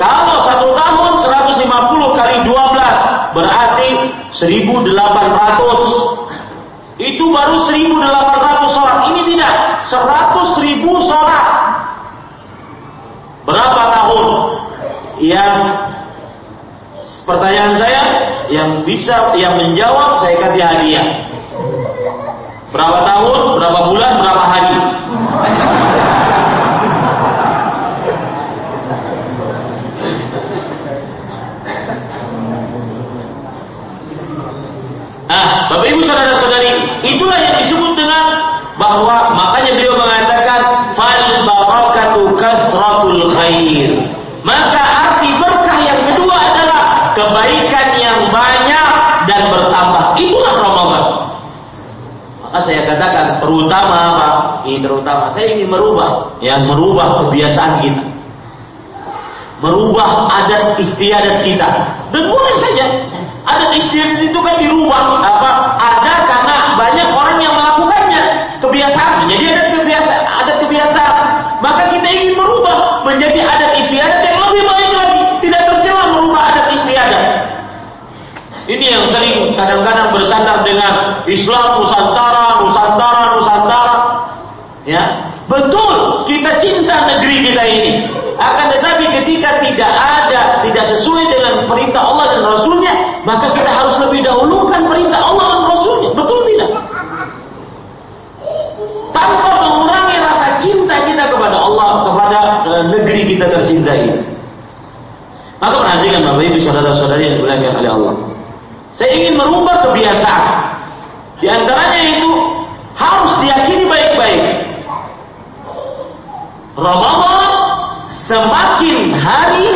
Kalau satu tahun 150 kali 12 berarti 1800 itu baru 1800 sholat. Ini tidak, 100 ribu sholat. Berapa tahun? Yang pertanyaan saya yang bisa yang menjawab saya kasih hadiah. Berapa tahun, berapa bulan, berapa hari? Ah, Bapak Ibu saudara-saudari, itulah yang disebut dengan bahwa makanya beliau mengatakan fal barakatu kasratul khair. Maka arti berkah yang kedua adalah kebaikan yang banyak dan bertambah. Itulah Ramadan. Maka saya katakan terutama Pak, ini terutama saya ingin merubah yang merubah kebiasaan kita. Merubah adat istiadat kita. Dan boleh saja Adat istiadat itu kan dirubah apa? Ada karena banyak orang yang melakukannya kebiasaan. Jadi ada kebiasaan, ada kebiasaan. Maka kita ingin merubah menjadi adat istiadat yang lebih baik lagi, tidak tercela merubah adat istiadat. Ini yang sering kadang-kadang bersandar dengan Islam Nusantara, Nusantara, Nusantara. Ya, betul kita cinta negeri kita ini. Akan tetapi ketika tidak ada, tidak sesuai dengan perintah Allah dan Rasulnya, maka kita harus lebih dahulukan perintah Allah dan Rasulnya. Betul tidak? Tanpa mengurangi rasa cinta kita kepada Allah, kepada uh, negeri kita tercinta ini. Maka perhatikan Bapak Ibu saudara-saudari yang dimuliakan oleh Allah. Saya ingin merubah kebiasaan. Di antaranya itu harus diyakini baik-baik. Ramadan semakin hari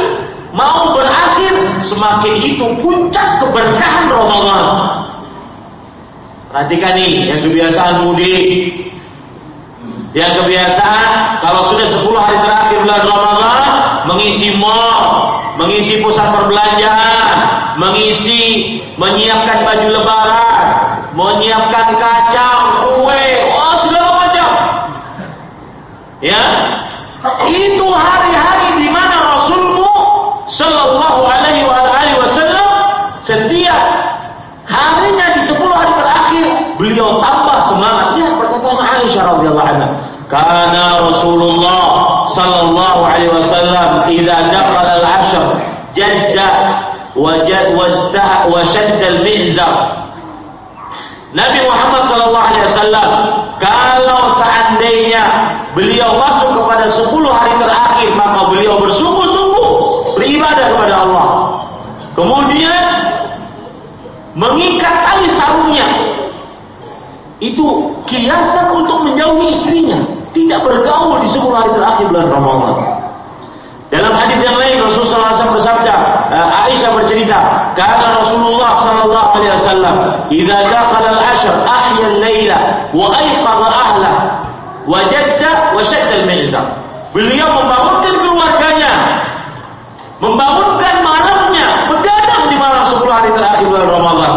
mau berakhir semakin itu puncak keberkahan Ramadan. Perhatikan nih yang kebiasaan mudik. Yang kebiasaan kalau sudah 10 hari terakhir bulan Ramadan mengisi mall, mengisi pusat perbelanjaan, mengisi menyiapkan baju lebaran, menyiapkan kacang, kue, oh segala macam. Ya, itu hari-hari di mana Rasulmu Sallallahu alaihi wa wasallam setiap harinya di 10 hari terakhir beliau tambah semangat. Lihat perkataan Aisyah radhiyallahu anha. Kana Rasulullah sallallahu alaihi wasallam idza dakhala al-ashr jadda wajtah wa shadda al-mizar Nabi Muhammad sallallahu alaihi wasallam kalau seandainya beliau masuk kepada 10 hari terakhir maka beliau bersungguh-sungguh beribadah kepada Allah. Kemudian mengikat tali sarungnya. Itu kiasan untuk menjauhi istrinya, tidak bergaul di sepuluh hari terakhir bulan Ramadan. Dalam hadis yang lain Rasulullah SAW bersabda, eh, Aisyah bercerita, karena Rasulullah sallallahu alaihi wasallam, "Idza dakhala al-ashr ahya al-laila wa ayqadha ahla wa jadda wa shadda al-mizan." Beliau membangunkan keluarganya membangunkan malamnya begadang di malam 10 hari terakhir bulan Ramadan.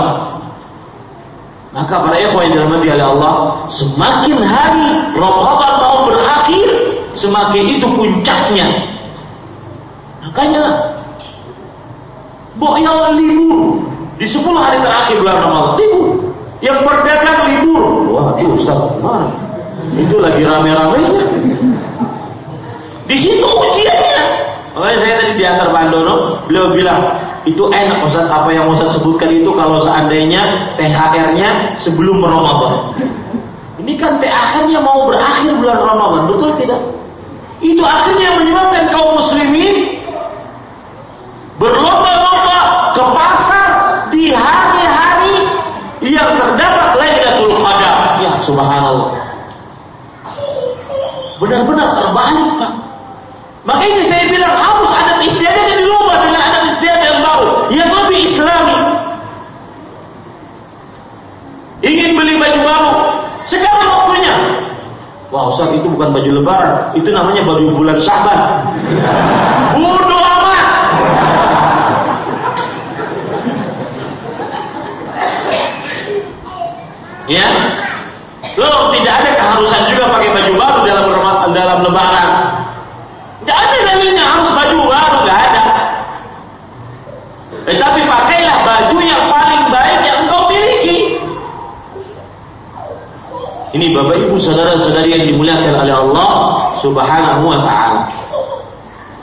Maka para ikhwan yang dirahmati oleh Allah, semakin hari Ramadan mau berakhir, semakin itu puncaknya. Makanya yang libur di 10 hari terakhir bulan Ramadan. Libur. Yang berdagang libur. Waduh, Ustaz, mana? Itu lagi rame-ramenya. Di situ ujiannya. Makanya saya tadi diantar Pak Andono, beliau bilang, itu enak Ustaz apa yang Ustaz sebutkan itu kalau seandainya THR-nya sebelum Ramadan. Ini kan THR-nya mau berakhir bulan Ramadan, betul tidak? Itu akhirnya menyebabkan kaum muslimin berlomba-lomba ke pasar di hari-hari yang terdapat Lailatul Qadar. Ya, subhanallah. Benar-benar terbalik, Pak. Makanya saya bilang harus ada istiadat yang dirubah dengan adat istiadat yang baru, yang lebih islami. Ingin beli baju baru, sekarang waktunya. Wah Ustaz itu bukan baju lebaran, itu namanya baju bulan Syaban. Bodoh amat. Ya, Loh, tidak ada keharusan juga pakai baju baru dalam dalam lebaran. Tidak ada dalilnya harus baju baru, nggak ada. Tetapi pakailah baju yang paling baik yang engkau miliki. Ini Bapak Ibu saudara-saudari yang dimuliakan oleh Allah Subhanahu wa taala.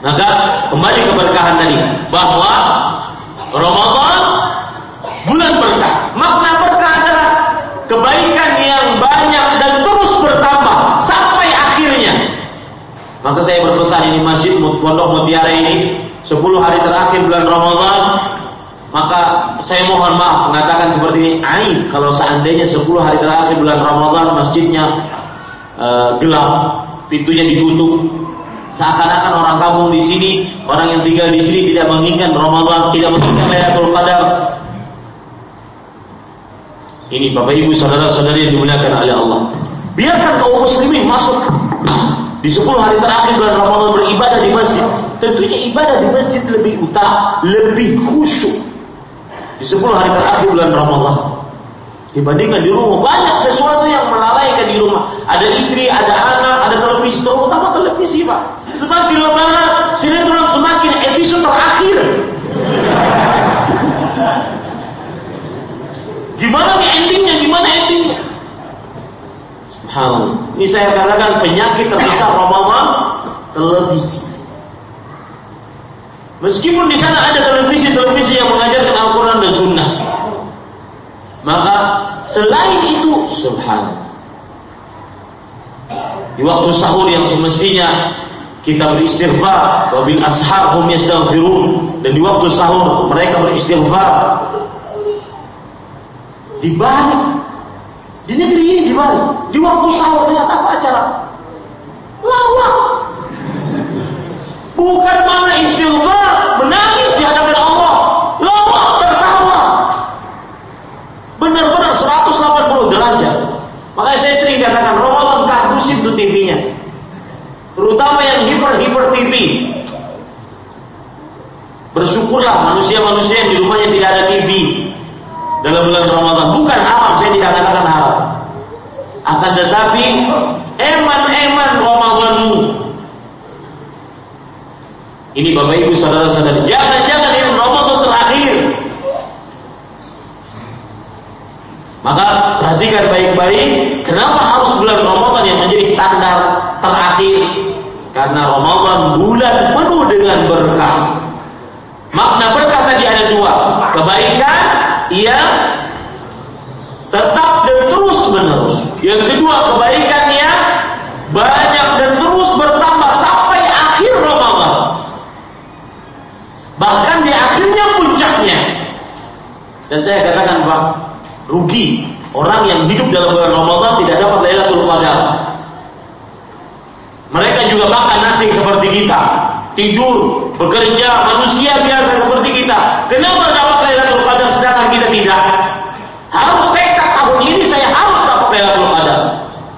Maka kembali keberkahan tadi bahwa Ramadan bulan berkah. Makna berkah adalah kebaikan yang banyak dan terus bertambah sampai akhirnya. Maka saya berpesan ini masjid Pondok Mutiara ini 10 hari terakhir bulan Ramadan maka saya mohon maaf mengatakan seperti ini aib kalau seandainya 10 hari terakhir bulan Ramadan masjidnya uh, gelap, pintunya ditutup. Seakan-akan orang kampung di sini, orang yang tinggal di sini tidak menginginkan Ramadan, tidak menginginkan Lailatul Qadar, ini Bapak Ibu saudara-saudari yang dimuliakan oleh Allah. Biarkan kaum muslimin masuk di 10 hari terakhir bulan Ramadan beribadah di masjid. Tentunya ibadah di masjid lebih utama, lebih khusyuk. Di 10 hari terakhir bulan Ramadan. Dibandingkan di rumah banyak sesuatu yang melalaikan di rumah. Ada istri, ada anak, ada televisi, terutama televisi Pak. Semakin lebaran, sinetron semakin episode terakhir. Gimana nih endingnya? Gimana endingnya? Subhanallah. Ini saya katakan penyakit terbesar Ramadan televisi. Meskipun di sana ada televisi-televisi yang mengajarkan Al-Quran dan Sunnah, maka selain itu, Subhanallah. Di waktu sahur yang semestinya kita beristighfar, wabil ashar hum yastaghfirun. Dan di waktu sahur mereka beristighfar. Dibalik di negeri ini dibalik di waktu sahur ternyata apa acara? Lawak bukan malah istighfar menangis di hadapan Allah. Lawak tertawa. Benar-benar 180 derajat. Makanya saya sering katakan Ramadan kardus itu TV-nya. Terutama yang hiper-hiper TV. Bersyukurlah manusia-manusia yang di rumahnya tidak ada TV. Dalam bulan Ramadan. Bukan haram saya tidak katakan haram. Akan tetapi eman-eman Ramadanmu ini Bapak Ibu saudara-saudari jangan-jangan ini Ramadan terakhir. Maka perhatikan baik-baik kenapa harus bulan Ramadan yang menjadi standar terakhir? Karena Ramadan bulan penuh dengan berkah. Makna berkah tadi ada dua kebaikan yang tetap dan terus menerus. Yang kedua kebaikannya banyak dan terus bertambah sampai akhir Ramadan. Bahkan di akhirnya puncaknya. Dan saya katakan Pak, rugi orang yang hidup dalam bulan Ramadan tidak dapat Lailatul Qadar. Mereka juga makan nasi seperti kita, tidur, bekerja, manusia biasa seperti kita. Kenapa dapat Lailatul Qadar sedangkan kita tidak? Harus tekad tahun ini saya harus dapat Lailatul Qadar.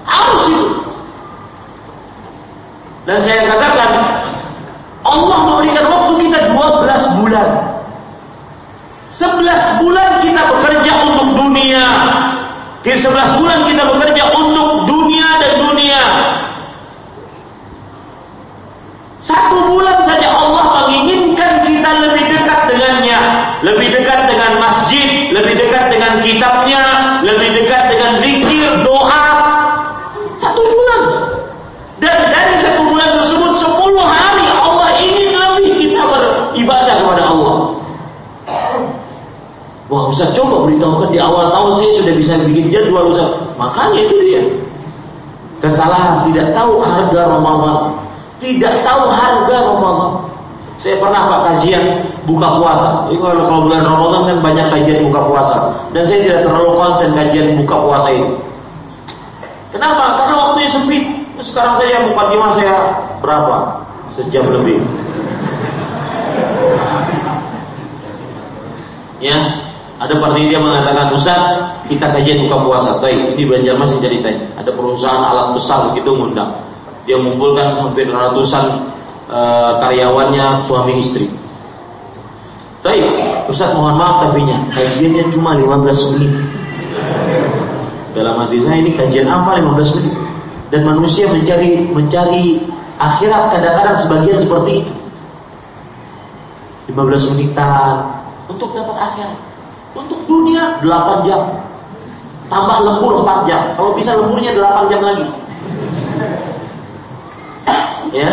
Harus itu. Dan saya katakan Allah memberikan waktu kita 12 bulan. 11 bulan kita bekerja untuk dunia. 11 bulan kita bekerja untuk dunia dan dunia. Satu bulan saja Allah menginginkan kita lebih dekat dengannya. lebih dekat dengan masjid, lebih dekat dengan kitabnya, lebih dekat dengan zikir, doa. Satu bulan. Dan dari satu bulan tersebut sepuluh hari Allah ingin lebih kita beribadah kepada Allah. Wah Ustaz coba beritahukan di awal tahun saya sudah bisa bikin jadwal Ustaz. Makanya itu dia. Kesalahan tidak tahu harga Ramadan. Tidak tahu harga Ramadan. Saya pernah Pak kajian buka puasa. Ini kalau, kalau bulan Ramadan kan banyak kajian buka puasa. Dan saya tidak terlalu konsen kajian buka puasa itu. Kenapa? Karena waktunya sempit. Sekarang saya buka lima saya berapa? Sejam lebih. Ya, ada panitia mengatakan Ustaz, kita kajian buka puasa. Baik, ini Banjarmasin ceritanya. Ada perusahaan alat besar begitu ngundang. Dia mengumpulkan hampir ratusan e, karyawannya suami istri. Baik, Ustaz mohon maaf tapi kajiannya cuma 15 menit. Dalam hati saya ini kajian apa 15 menit? Dan manusia mencari mencari akhirat kadang-kadang sebagian seperti itu. 15 menitan untuk dapat akhirat. Untuk dunia 8 jam. Tambah lembur 4 jam. Kalau bisa lemburnya 8 jam lagi. Ya.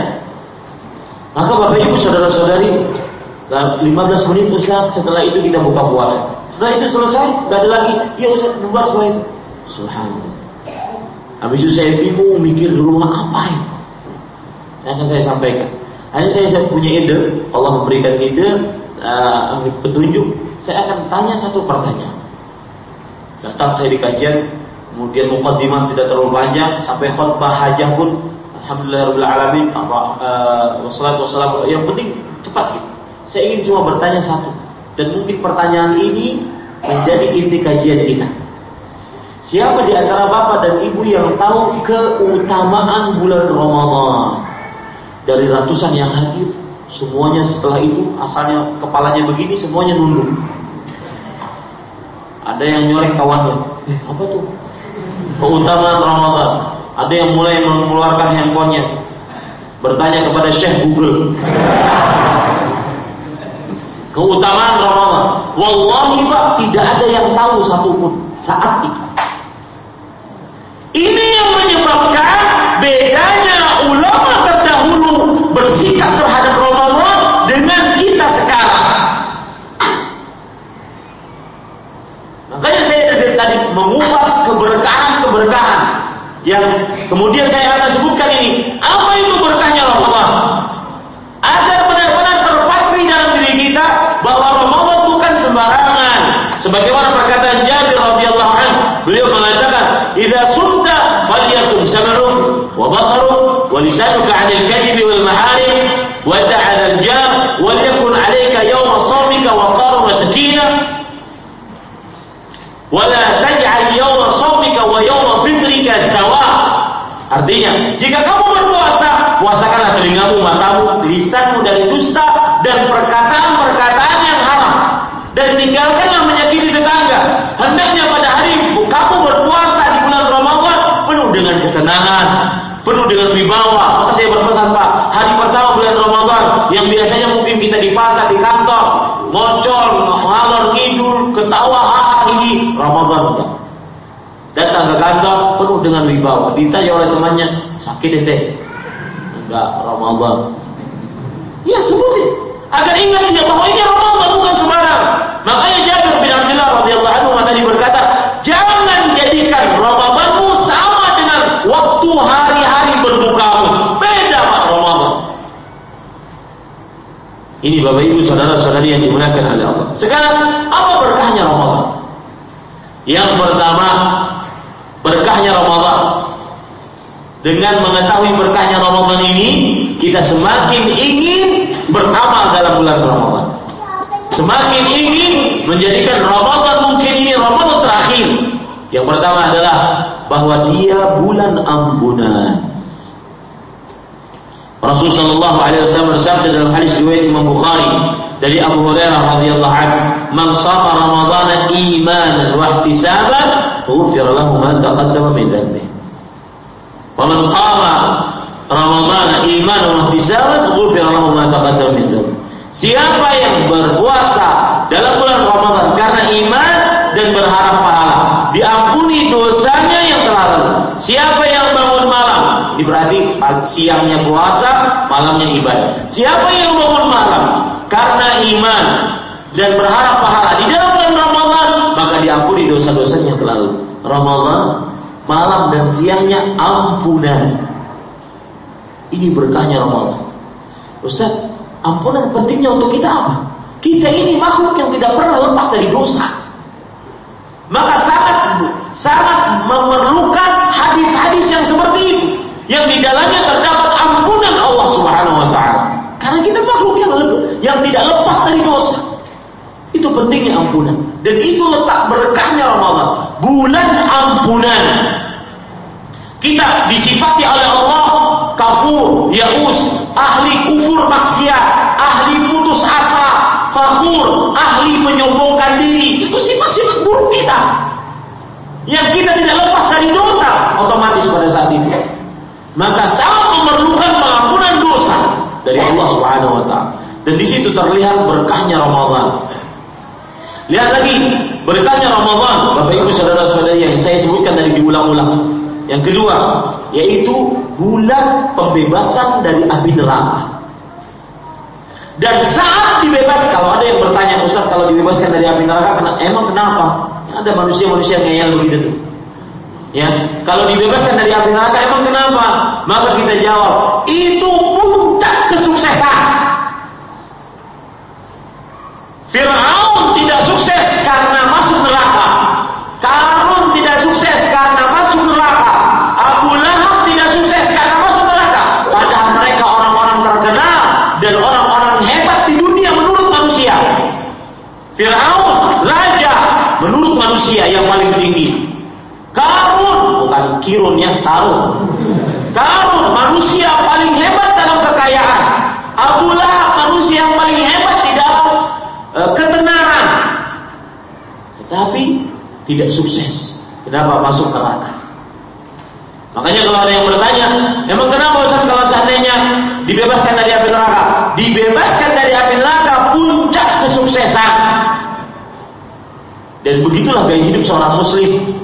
Maka Bapak Ibu saudara-saudari 15 menit Ustaz setelah itu kita buka puasa. Setelah itu selesai, nggak ada lagi. Ya Ustaz bubar setelah itu. Subhanallah. Habis itu saya bingung mikir di rumah apa ini. Yang akan saya sampaikan. Hanya saya, saya punya ide, Allah memberikan ide, uh, petunjuk saya akan tanya satu pertanyaan. Datang saya di kajian, kemudian mukadimah tidak terlalu panjang, sampai khutbah hajah pun Alhamdulillah alamin apa uh, wassalatu yang penting cepat gitu. Saya ingin cuma bertanya satu dan mungkin pertanyaan ini menjadi inti kajian kita. Siapa di antara bapak dan ibu yang tahu keutamaan bulan Ramadan? Dari ratusan yang hadir, semuanya setelah itu asalnya kepalanya begini, semuanya nunduk. Ada yang nyolek kawannya. Eh, apa tuh? Keutamaan Ramadan. Ada yang mulai mengeluarkan handphonenya. Bertanya kepada Syekh Google. Keutamaan Ramadan. Wallahi Pak, tidak ada yang tahu satupun saat itu. Ini yang menyebabkan bedanya ulama terdahulu bersikap terhadap Ramadan dengan kita sekarang. Makanya saya dari tadi mengupas keberkahan-keberkahan yang kemudian saya akan sebutkan ini. Apa itu berkahnya Ramadan? Agar benar-benar terpatri dalam diri kita bahwa Ramadan bukan sembarangan. Sebagaimana perkataan Jabir radhiyallahu anhu, beliau mengatakan, "Idza sumta falyasum sam'uk wa basaruk wa lisanuka 'anil kadhibi wal maharim wa da'al al-jar wa yakun 'alayka yawma sawmika wa qarun wa sakinah Wala taj'al yawma shaumika wa yawma fitrika sawa. Artinya, jika kamu berpuasa, puasakanlah telingamu, matamu, lisanmu dari dusta dan perkataan-perkataan yang haram. Dan tinggalkanlah menyakiti tetangga. Hendaknya pada hari kamu berpuasa di bulan Ramadan penuh dengan ketenangan, penuh dengan wibawa. Maka saya berpesan Pak, hari pertama bulan Ramadan yang biasanya mungkin kita di pasar, di kantor, ngocol, ngalor ngidul, ketawa, hahaha, Ramadan enggak. Datang ke kantor penuh dengan wibawa. Ditanya oleh temannya, sakit teh? Enggak, Ramadan. Ya sebutin. Agar ingat ya bahwa ini Ramadan bukan sembarang. Makanya Jabir bin Abdullah radhiyallahu anhu tadi berkata, jangan jadikan Ramadanmu sama dengan waktu hari-hari berbukamu. Beda Pak Ramadan. Ini Bapak Ibu saudara-saudari yang dimuliakan oleh Allah. Sekarang apa berkahnya Ramadan? Yang pertama, berkahnya Ramadan. Dengan mengetahui berkahnya Ramadan ini, kita semakin ingin beramal dalam bulan Ramadan. Semakin ingin menjadikan Ramadan mungkin ini Ramadan terakhir. Yang pertama adalah bahwa dia bulan ampunan. Rasul sallallahu alaihi wasallam bersabda dalam hadis riwayat Imam Bukhari dari Abu Hurairah radhiyallahu anhu, "Man shafa ramadhana imanan wa ihtisaban, ghufira lahu ma taqaddama min dhanbi." Wa man qama ramadhana imanan wa ihtisaban, ghufira lahu ma taqaddama min dhanbi. Siapa yang berpuasa dalam bulan Ramadan karena iman dan berharap pahala, diampuni dosanya yang telah lalu. Siapa yang bangun berarti siangnya puasa, malamnya ibadah. Siapa yang bangun malam karena iman dan berharap pahala di dalam bulan Ramadan, maka diampuni dosa-dosanya terlalu. Ramadan malam dan siangnya ampunan. Ini berkahnya Ramadan. Ustaz, ampunan pentingnya untuk kita apa? Kita ini makhluk yang tidak pernah lepas dari dosa. Maka sangat sangat memerlukan hadis-hadis yang seperti itu yang di dalamnya terdapat ampunan Allah Subhanahu wa taala. Karena kita makhluk yang yang tidak lepas dari dosa. Itu pentingnya ampunan dan itu letak berkahnya Ramadan, bulan ampunan. Kita disifati oleh Allah kafur, yaus, ahli kufur maksiat, ahli putus asa, fakhur, ahli menyombongkan diri. Itu sifat-sifat buruk kita. Yang kita tidak lepas dari dosa otomatis pada saat itu. Maka sangat memerlukan pengampunan dosa dari Allah Subhanahu wa taala. Dan di situ terlihat berkahnya Ramadan. Lihat lagi berkahnya Ramadan, Bapak Ibu saudara-saudari yang saya sebutkan tadi diulang-ulang. Yang kedua, yaitu bulan pembebasan dari api neraka. Dan saat dibebas, kalau ada yang bertanya, Ustaz kalau dibebaskan dari api neraka, emang kenapa? Ada manusia-manusia ngeyel begitu. Ya, kalau dibebaskan dari api neraka, emang? Maka kita jawab, itu puncak kesuksesan. Fir'aun tidak sukses karena masuk neraka. Karun tidak sukses karena masuk neraka. Abu Lahab tidak sukses karena masuk neraka. Padahal mereka orang-orang terkenal dan orang-orang hebat di dunia menurut manusia. Fir'aun, raja, menurut manusia yang paling tinggi. Karun, bukan kirun ya, karun. Karun, manusia paling hebat dalam kekayaan. Abu Lahab, manusia yang paling hebat di dalam uh, ketenaran. Tetapi tidak sukses. Kenapa masuk neraka? Makanya kalau ada yang bertanya, emang kenapa Ustaz kalau seandainya dibebaskan dari api neraka? Dibebaskan dari api neraka puncak kesuksesan. Dan begitulah gaya hidup seorang muslim.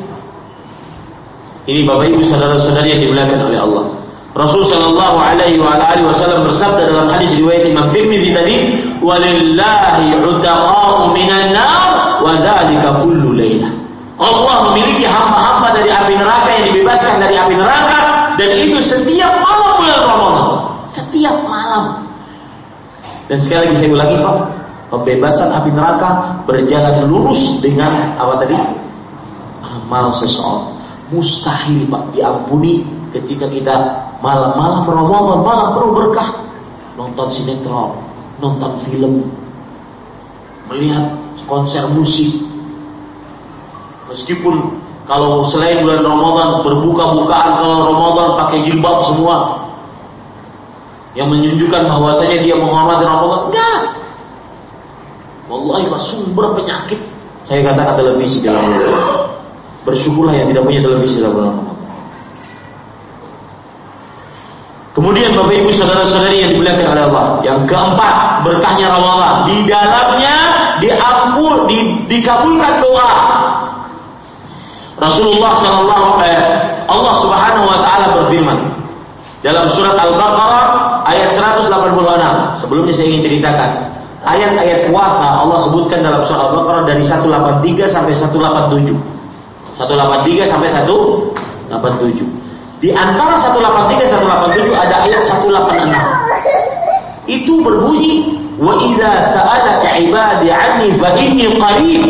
Ini Bapak Ibu saudara-saudari yang dimuliakan oleh Allah. Rasul sallallahu alaihi wa alihi wasallam bersabda dalam hadis riwayat Imam Tirmidzi tadi, "Walillahi 'utaqa'u minan nar wa dzalika kullu lailah." Allah memiliki hamba-hamba dari api neraka yang dibebaskan dari api neraka dan itu setiap malam bulan Ramadan. Setiap malam. Dan sekali lagi saya ulangi Pak, pembebasan api neraka berjalan lurus dengan apa tadi? Amal seseorang. Mustahil Pak diampuni ketika kita malam-malam Ramadan, malam penuh berkah. Nonton sinetron, nonton film, melihat konser musik, Meskipun kalau selain bulan Ramadan berbuka-bukaan kalau Ramadan pakai jilbab semua. Yang menunjukkan bahwasanya dia menghormati Ramadan. Enggak. Wallahi sumber penyakit. Saya katakan televisi dalam. Bersyukurlah yang tidak punya televisi Ramadan. Kemudian Bapak Ibu saudara-saudari yang dimuliakan oleh Allah. Yang keempat, berkahnya Ramadan. Di dalamnya diampun, di, dikabulkan doa. Rasulullah sallallahu eh, Allah Subhanahu wa taala berfirman dalam surat Al-Baqarah ayat 186. Sebelumnya saya ingin ceritakan ayat-ayat puasa Allah sebutkan dalam surat Al-Baqarah dari 183 sampai 187. 183 sampai 187. Di antara 183 187 ada ayat 186. Itu berbunyi wa idza sa'alaka ibadi 'anni fa inni qarib.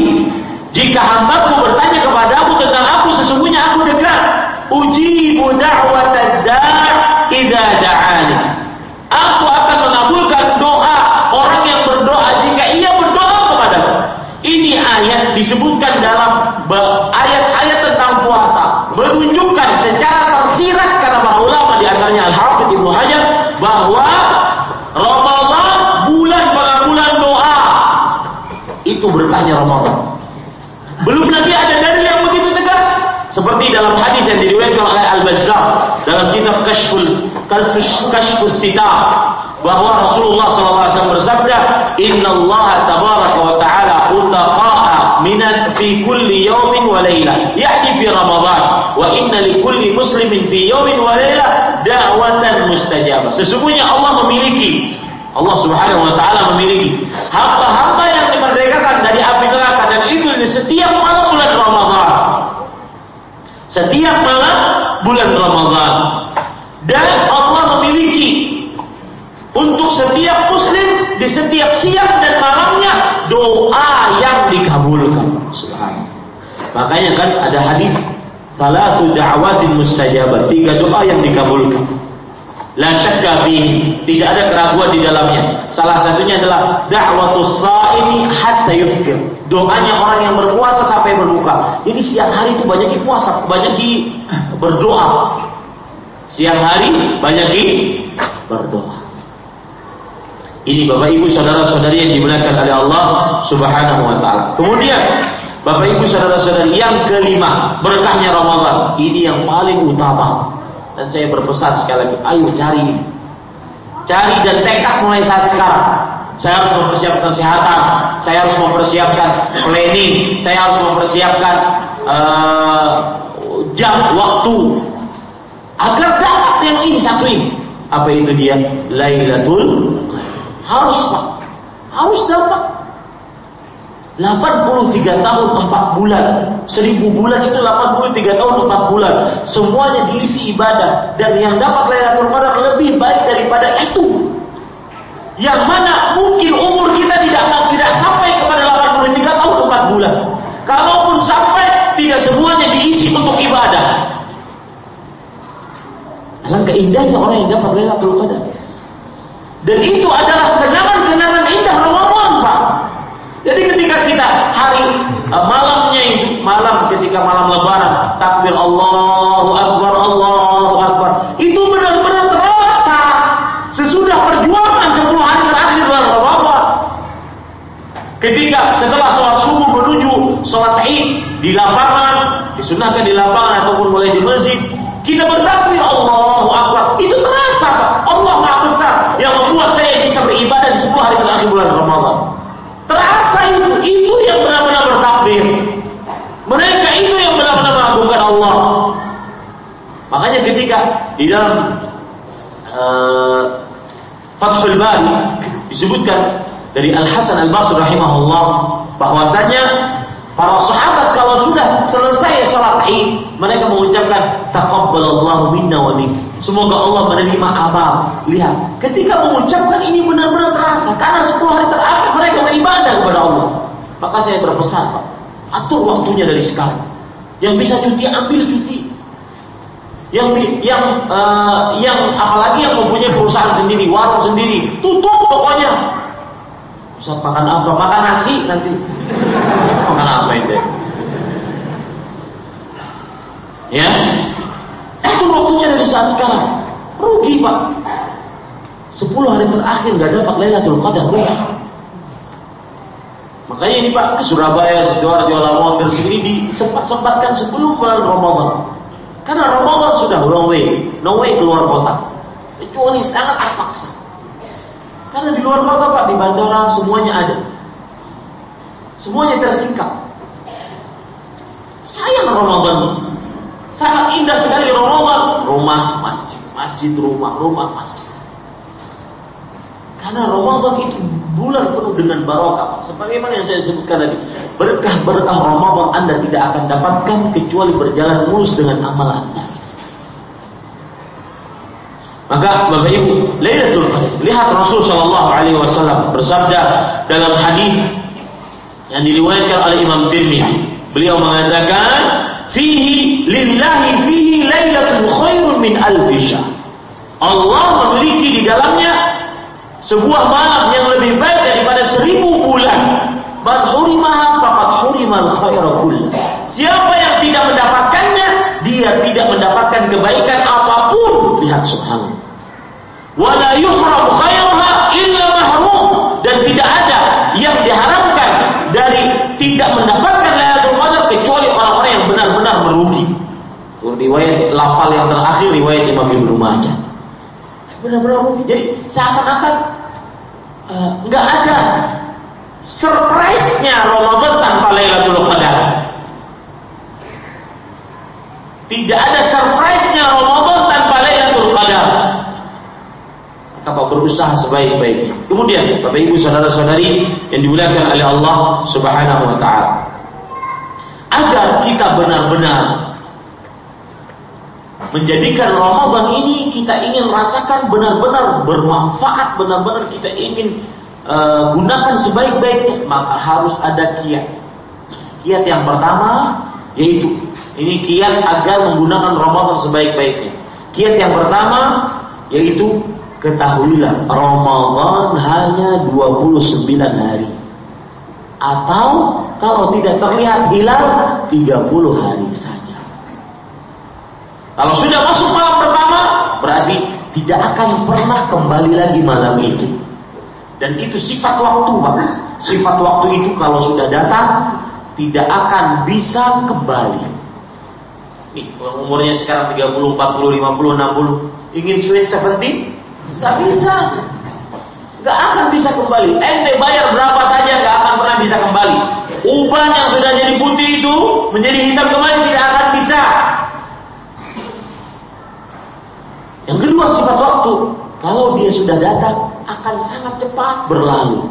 Jika hambaku bertanya kepadamu tentang aku sesungguhnya aku dekat. Ujibu da'watad da' idza da'ani. Aku akan mengabulkan doa orang yang berdoa jika ia berdoa kepadaku. Ini ayat disebutkan dalam ayat-ayat tentang puasa menunjukkan tersirat karena para ulama di antaranya Al-Hafidz Ibnu Hajar bahwa Ramadan bulan pengabulan doa itu berkahnya Ramadan. Belum lagi ada dalil yang begitu tegas seperti dalam hadis yang diriwayatkan oleh Al-Bazzar dalam kitab Kashful Kashfus Sitar bahwa Rasulullah SAW bersabda, Inna Allah tabaraka wa ta'ala utaqa'a minan fi kulli yawmin wa layla, yakni fi Ramadan. wa inna likulli muslimin fi yawmin wa lailah da'watan mustajabah. Sesungguhnya Allah memiliki Allah Subhanahu wa taala memiliki hamba-hamba yang dimerdekakan dari api neraka dan itu di setiap malam bulan Ramadan. Setiap malam bulan Ramadan. Dan Allah memiliki untuk setiap muslim di setiap siang dan malamnya doa yang dikabulkan. Subhanallah. Makanya kan ada hadis Salatu da'watin mustajabah Tiga doa yang dikabulkan. La syakka Tidak ada keraguan di dalamnya. Salah satunya adalah Da'watus sa'imi hatta yufkir. Doanya orang yang berpuasa sampai berbuka. Jadi siang hari itu banyak puasa Banyak di berdoa. Siang hari banyak di berdoa ini Bapak Ibu saudara-saudari yang dimuliakan oleh Allah Subhanahu wa taala. Kemudian Bapak Ibu saudara-saudari yang kelima, berkahnya Ramadan. Ini yang paling utama. Dan saya berpesan sekali lagi, ayo cari. Cari dan tekad mulai saat sekarang. Saya harus mempersiapkan kesehatan, saya harus mempersiapkan planning, saya harus mempersiapkan uh, jam waktu agar dapat yang ini satu ini. Apa itu dia? Lailatul harus Pak. Harus dapat. 83 tahun 4 bulan. 1000 bulan itu 83 tahun 4 bulan. Semuanya diisi ibadah. Dan yang dapat Lailatul Qadar lebih baik daripada itu. Yang mana mungkin umur kita tidak tidak sampai kepada 83 tahun 4 bulan. Kalaupun sampai tidak semuanya diisi untuk ibadah. Alangkah indahnya orang yang dapat Lailatul Qadar dan itu adalah kenangan-kenangan indah Ramadan, Pak. Jadi ketika kita hari uh, malamnya itu, malam ketika malam lebaran, takbir Allahu Akbar, Allahu Akbar. Itu benar-benar terasa sesudah perjuangan 10 hari terakhir bulan Ramadan. Ketika setelah sholat subuh menuju sholat id di lapangan, disunahkan di lapangan ataupun boleh di masjid, kita bertakbir Allahu terakhir bulan Ramadan. Terasa itu, itu yang benar-benar bertakbir. Mereka itu yang benar-benar mengagungkan Allah. Makanya ketika di dalam uh, Fathul Bari disebutkan dari Al Hasan Al Basri rahimahullah bahwasanya Para sahabat kalau sudah selesai sholat Id, mereka mengucapkan taqabbalallahu minna wa Semoga Allah menerima amal. Lihat, ketika mengucapkan ini benar-benar terasa karena 10 hari terakhir mereka beribadah kepada Allah. Maka saya berpesan, Pak, atur waktunya dari sekarang. Yang bisa cuti ambil cuti. Yang yang uh, yang apalagi yang mempunyai perusahaan sendiri, warung sendiri, tutup pokoknya. Ustaz makan apa? Makan nasi nanti. makan apa itu? Ya, itu waktunya dari saat sekarang. Rugi pak. Sepuluh hari terakhir nggak dapat Lailatul Qadar rugi. Makanya ini Pak ke Surabaya, Sidoarjo, Lamongan sini disempat-sempatkan sebelum bulan Ramadan. Karena Ramadan sudah no way, no way keluar kota. Kecuali sangat terpaksa. Karena di luar kota Pak, di bandara semuanya ada. Semuanya tersingkap. Sayang Ramadan. Sangat indah sekali Ramadan. Rumah, masjid, masjid, rumah, rumah, masjid. Karena Ramadan itu bulan penuh dengan barokah. Sebagaimana yang saya sebutkan tadi. Berkah-berkah Ramadan Anda tidak akan dapatkan kecuali berjalan mulus dengan amalan Anda. Maka Bapak Ibu, Lailatul Qadar. Lihat Rasul sallallahu alaihi wasallam bersabda dalam hadis yang diriwayatkan oleh Imam Tirmidzi. Beliau mengatakan, "Fihi lillahi fihi lailatul khairun min alf Allah memiliki di dalamnya sebuah malam yang lebih baik daripada seribu bulan. Man hurimaha faqad hurimal khaira Siapa yang tidak mendapatkannya, dia tidak mendapatkan kebaikan apa pun. Lihat subhanallah wala yuhram khairuha illa mahrum dan tidak ada yang diharamkan dari tidak mendapatkan Lailatul Qadar kecuali orang-orang yang benar-benar merugi. Riwayat lafal yang terakhir riwayat Imam Ibnu Majah. Benar-benar merugi. Jadi seakan-akan uh, nggak ada surprise-nya Ramadan tanpa Lailatul Qadar. Tidak ada surprise-nya Ramadan Qadar. Maka berusaha sebaik-baiknya. Kemudian, Bapak Ibu saudara-saudari yang dimuliakan oleh Allah Subhanahu wa taala. Agar kita benar-benar menjadikan Ramadan ini kita ingin rasakan benar-benar bermanfaat, benar-benar kita ingin uh, gunakan sebaik-baiknya, maka harus ada kiat. Kiat yang pertama yaitu ini kiat agar menggunakan Ramadan sebaik-baiknya. Kiat yang pertama yaitu ketahuilah Ramadan hanya 29 hari. Atau kalau tidak terlihat hilal 30 hari saja. Kalau sudah masuk malam pertama berarti tidak akan pernah kembali lagi malam itu. Dan itu sifat waktu, Pak. Sifat waktu itu kalau sudah datang tidak akan bisa kembali. Nih, umurnya sekarang 30, 40, 50, 60, ingin sweet 70? Gak bisa. Gak akan bisa kembali. Ente bayar berapa saja gak akan pernah bisa kembali. Uban yang sudah jadi putih itu menjadi hitam kembali tidak akan bisa. Yang kedua sifat waktu, kalau dia sudah datang akan sangat cepat berlalu.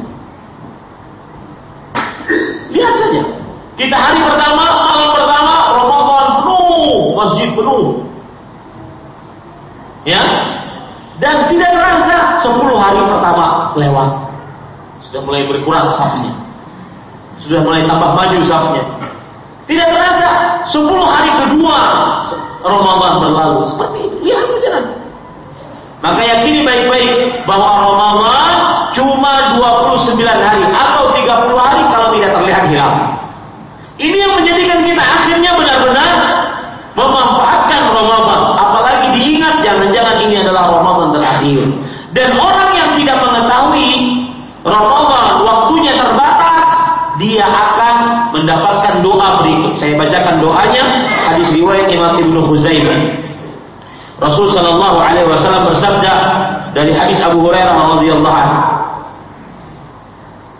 Lihat saja, kita hari pertama, malam pertama, penuh, masjid penuh. Ya, dan tidak terasa 10 hari pertama lewat. Sudah mulai berkurang safnya. Sudah mulai tambah maju safnya. Tidak terasa 10 hari kedua Ramadan berlalu. Seperti itu. Lihat saja nanti. Maka yakini baik-baik bahwa Ramadan cuma 29 hari atau 30 hari kalau tidak terlihat hilal. Ini yang menjadikan kita akhirnya benar-benar memanfaatkan Ramadan. Apalagi diingat jangan-jangan ini adalah Ramadan terakhir. Dan orang yang tidak mengetahui Ramadan waktunya terbatas, dia akan mendapatkan doa berikut. Saya bacakan doanya hadis riwayat Imam Ibnu Huzaimah. Rasul sallallahu alaihi wasallam bersabda dari hadis Abu Hurairah radhiyallahu anhu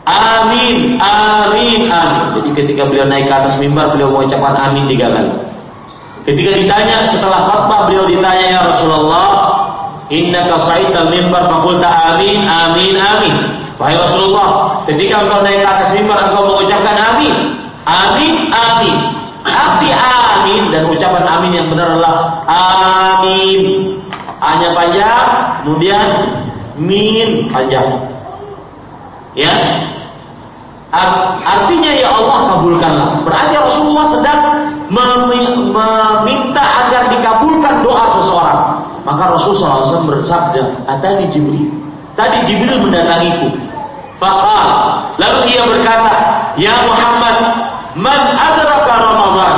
Amin, amin, amin. Jadi ketika beliau naik ke atas mimbar, beliau mengucapkan amin tiga kali. Ketika ditanya setelah khutbah beliau ditanya ya Rasulullah, Inna al mimbar fakulta amin, amin, amin. Wahai Rasulullah, ketika engkau naik ke atas mimbar engkau mengucapkan amin, amin, amin. Arti amin dan ucapan amin yang benar adalah amin. Hanya panjang, kemudian min panjang. Ya. Artinya ya Allah kabulkanlah. Berarti Rasulullah sedang meminta agar dikabulkan doa seseorang. Maka Rasulullah SAW bersabda, "Atani Jibril." Tadi Jibril mendatangiku. Faqal, lalu ia berkata, "Ya Muhammad, man adraka Ramadan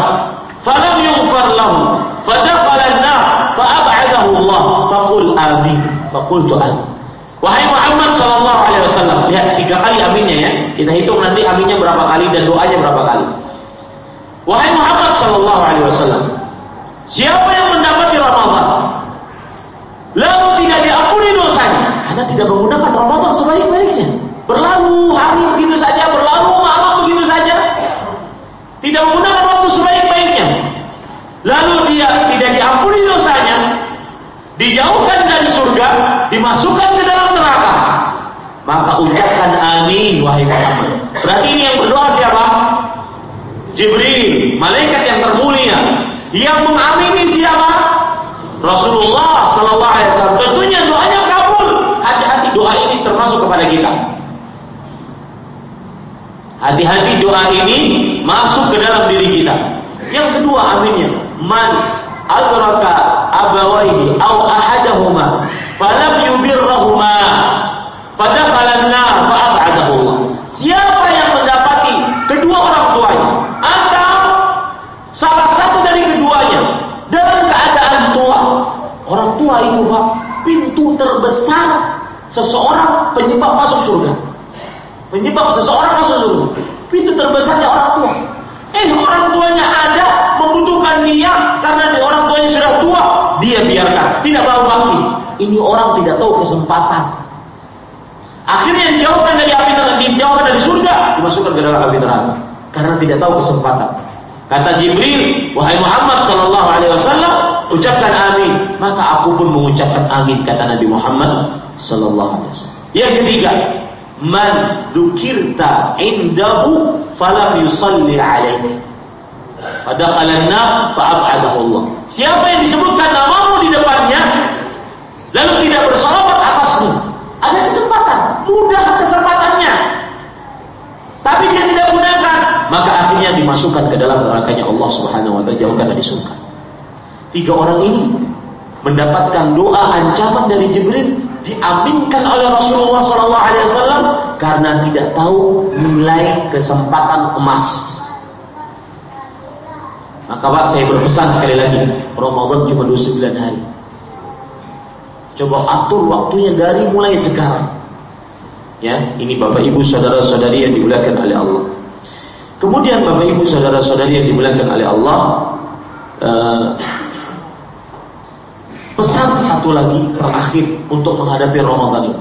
falam yughfar lahu, fadakhala an-nar, fa ab'adahu Allah." Faqul amin. Faqultu amin. Wahai Muhammad Shallallahu Alaihi Wasallam, lihat tiga kali aminnya ya. Kita hitung nanti aminnya berapa kali dan doanya berapa kali. Wahai Muhammad Shallallahu Alaihi Wasallam, siapa yang mendapati Ramadan, lalu tidak diampuni dosanya karena tidak menggunakan Ramadan sebaik-baiknya, berlalu hari begitu saja, berlalu malam begitu saja, tidak menggunakan waktu sebaik-baiknya, lalu dia tidak diampuni dosanya, dijauhkan dari surga, dimasukkan ke dalam. Maka ucapkan amin wahai Muhammad. Berarti ini yang berdoa siapa? Jibril, malaikat yang termulia. Yang mengamini siapa? Rasulullah sallallahu alaihi wasallam. Tentunya doanya kabul. Hati-hati doa ini termasuk kepada kita. Hati-hati doa ini masuk ke dalam diri kita. Yang kedua aminnya, man adraka abawaihi aw ahadahuma falam yubirrahuma fadakhala an-nar fa ab'adahu Allah. Siapa yang mendapati kedua orang tuanya atau salah satu dari keduanya dalam keadaan tua. Orang tua itu Pak, pintu terbesar seseorang penyebab masuk surga. Penyebab seseorang masuk surga. Pintu terbesarnya orang tua. Eh orang tuanya ada membutuhkan dia karena orang tuanya sudah tua, dia biarkan, tidak mau bakti. Ini orang tidak tahu kesempatan. Akhirnya dijauhkan dari api neraka, dijauhkan dari surga, dimasukkan ke dalam api neraka karena tidak tahu kesempatan. Kata Jibril, wahai Muhammad sallallahu alaihi wasallam, ucapkan amin. Maka aku pun mengucapkan amin kata Nabi Muhammad sallallahu alaihi wasallam. Yang ketiga, man dzukirta indahu falam yusalli alaihi. Pada khalanna fa'abadahu Allah. Siapa yang disebutkan namamu di depannya lalu tidak bersalawat atasmu, ada kesempatan, mudah kesempatannya. Tapi dia tidak gunakan, maka akhirnya dimasukkan ke dalam nerakanya Allah Subhanahu wa taala jauhkan dari surga. Tiga orang ini mendapatkan doa ancaman dari Jibril diaminkan oleh Rasulullah SAW karena tidak tahu nilai kesempatan emas. Maka Pak saya berpesan sekali lagi Ramadan cuma 29 hari Coba atur waktunya dari mulai sekarang Ya, ini Bapak Ibu saudara-saudari yang dimuliakan oleh Allah. Kemudian Bapak Ibu saudara-saudari yang dimuliakan oleh Allah, uh, pesan satu lagi terakhir untuk menghadapi Ramadan ini.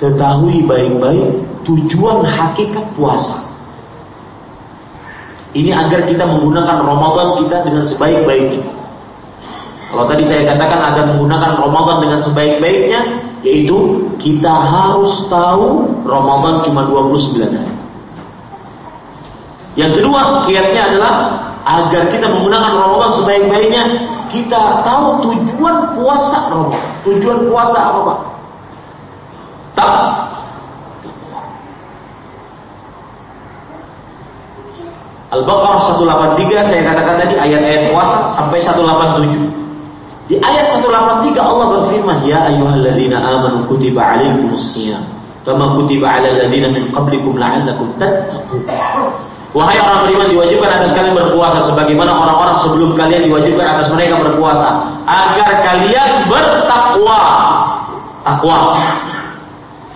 Ketahui baik-baik tujuan hakikat puasa. Ini agar kita menggunakan Ramadan kita dengan sebaik-baiknya. Kalau tadi saya katakan agar menggunakan Ramadan dengan sebaik-baiknya, yaitu kita harus tahu Ramadan cuma 29 hari. Yang kedua, kiatnya adalah agar kita menggunakan Ramadan sebaik-baiknya, kita tahu tujuan puasa Ramadan. Tujuan puasa apa, Pak? Tak. Al-Baqarah 183 saya katakan tadi ayat-ayat puasa sampai 187. Di ayat 183 Allah berfirman, "Ya ayyuhalladzina amanu kutiba 'alaikumus kama kutiba 'alal ladzina min qablikum la'allakum tattaqun." Wahai orang beriman diwajibkan atas kalian berpuasa sebagaimana orang-orang sebelum kalian diwajibkan atas mereka berpuasa agar kalian bertakwa. Takwa.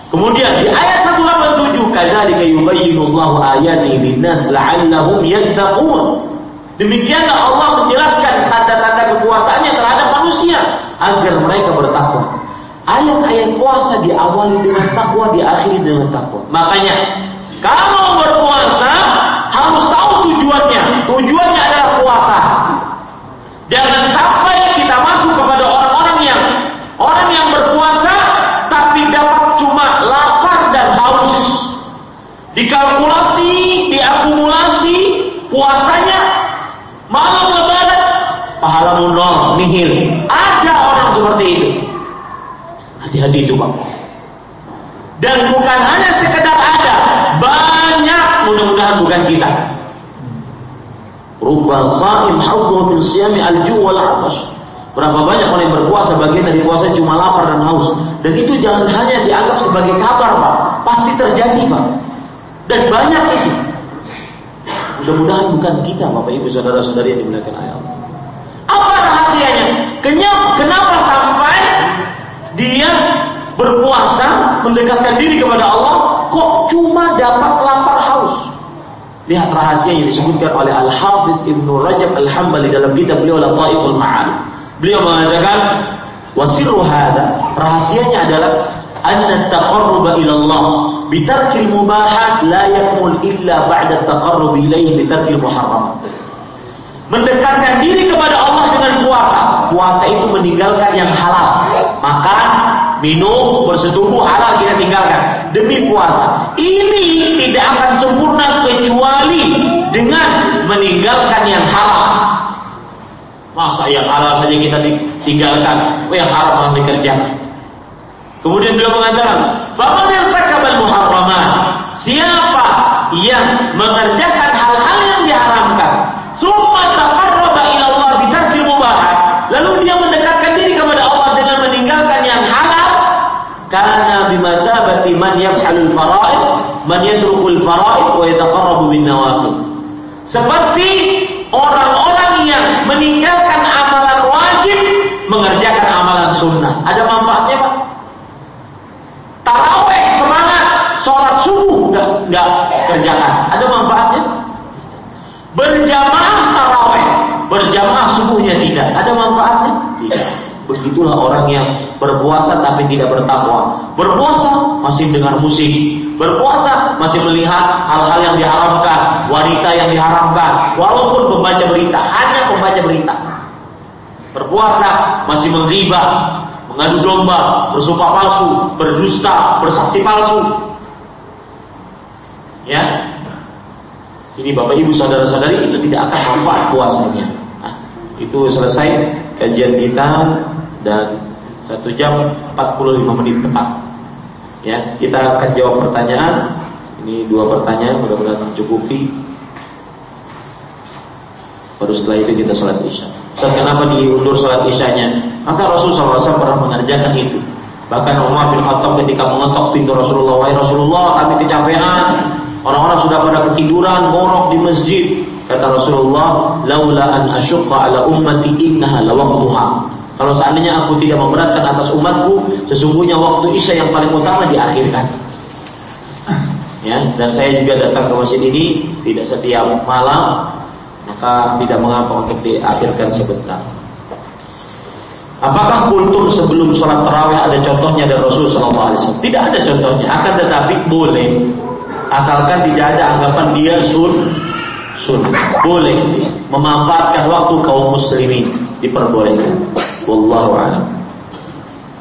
Kemudian di ayat 187 kadzalika yubayyinullahu ayatihi lin-nas la'allahum yattaqun. Demikianlah Allah menjelaskan tanda-tanda kekuasaannya terhadap manusia agar mereka bertakwa. Ayat-ayat puasa diawali dengan takwa, diakhiri dengan takwa. Makanya kalau berpuasa tujuannya. Adalah puasa. Jangan sampai kita masuk kepada orang-orang yang orang yang berpuasa tapi dapat cuma lapar dan haus. Dikalkulasi, diakumulasi puasanya Malam lebaran pahalamu nol, nihil. Ada orang seperti itu. Hati-hati itu Pak. Dan bukan hanya sekedar ada, banyak mudah-mudahan bukan kita. Rubba saim hawwa min siyami al-ju' wal Berapa banyak orang yang berpuasa bagian dari puasa cuma lapar dan haus. Dan itu jangan hanya dianggap sebagai kabar, Pak. Pasti terjadi, Pak. Dan banyak itu. Mudah-mudahan bukan kita Bapak Ibu Saudara-saudari yang dimuliakan ayat. Apa rahasianya? Kenapa sampai dia berpuasa mendekatkan diri kepada Allah kok cuma dapat lapar haus? Lihat rahasia yang disebutkan oleh Al-Hafidh Ibnu Rajab Al-Hambali dalam kitab beliau Lataiful Ma'an. Beliau mengatakan wasirru hada rahasianya adalah anna taqarruba ila Allah bitarkil mubahat la yakmul illa ba'da taqarrub ilaihi bitarkil muharram. Mendekatkan diri kepada Allah dengan puasa. Puasa itu meninggalkan yang halal. Makan, minum, bersetubuh halal kita tinggalkan demi puasa. Ini tidak akan sempurna kecuali dengan meninggalkan yang halal. Masa yang halal saja kita tinggalkan, oh yang haram malah dikerjakan. Kemudian beliau mengatakan, "Faman irtakabal muharramat?" Siapa yang mengerjakan hal-hal yang diharamkan, summa taqarraba ila Allah bitarkil mubahat, lalu dia mendekatkan diri kepada Allah dengan meninggalkan yang halal, karena bimasabati man yaf'alul fara'id, man yatrukul fara'id wa yataqarrabu bin nawafil. Seperti orang-orang yang meninggalkan amalan wajib mengerjakan amalan sunnah. Ada manfaatnya, Pak? Taraweh semangat, sholat subuh nggak nggak kerjakan. Ada manfaatnya? Berjamaah taraweh, berjamaah subuhnya tidak. Ada manfaatnya? Tidak. Begitulah orang yang berpuasa tapi tidak bertakwa. Berpuasa masih dengar musik, berpuasa masih melihat hal-hal yang diharamkan, wanita yang diharamkan, walaupun membaca berita, hanya membaca berita. Berpuasa masih menghibah, mengadu domba, bersumpah palsu, berdusta, bersaksi palsu. Ya, ini Bapak Ibu saudara-saudari itu tidak akan manfaat puasanya. Nah, itu selesai kajian kita dan satu jam 45 menit tepat. Ya, kita akan jawab pertanyaan ini dua pertanyaan mudah-mudahan mencukupi. Baru setelah itu kita sholat isya. Ustaz kenapa diundur sholat isyanya? Maka Rasulullah SAW pernah mengerjakan itu. Bahkan Umar bin Khattab ketika mengetok pintu Rasulullah, Wahai Rasulullah kami kecapean, orang-orang sudah pada ketiduran, morok di masjid. Kata Rasulullah, laula an ala ummati innaha lawaqtuha. Kalau seandainya aku tidak memberatkan atas umatku, sesungguhnya waktu Isya yang paling utama diakhirkan ya dan saya juga datang ke masjid ini tidak setiap malam maka tidak mengapa untuk diakhirkan sebentar Apakah kultur sebelum sholat tarawih ada contohnya dari Rasul Wasallam? Tidak ada contohnya. Akan tetapi boleh, asalkan tidak ada anggapan dia sun sun. Boleh memanfaatkan waktu kaum muslimin diperbolehkan. Wallahu a'lam.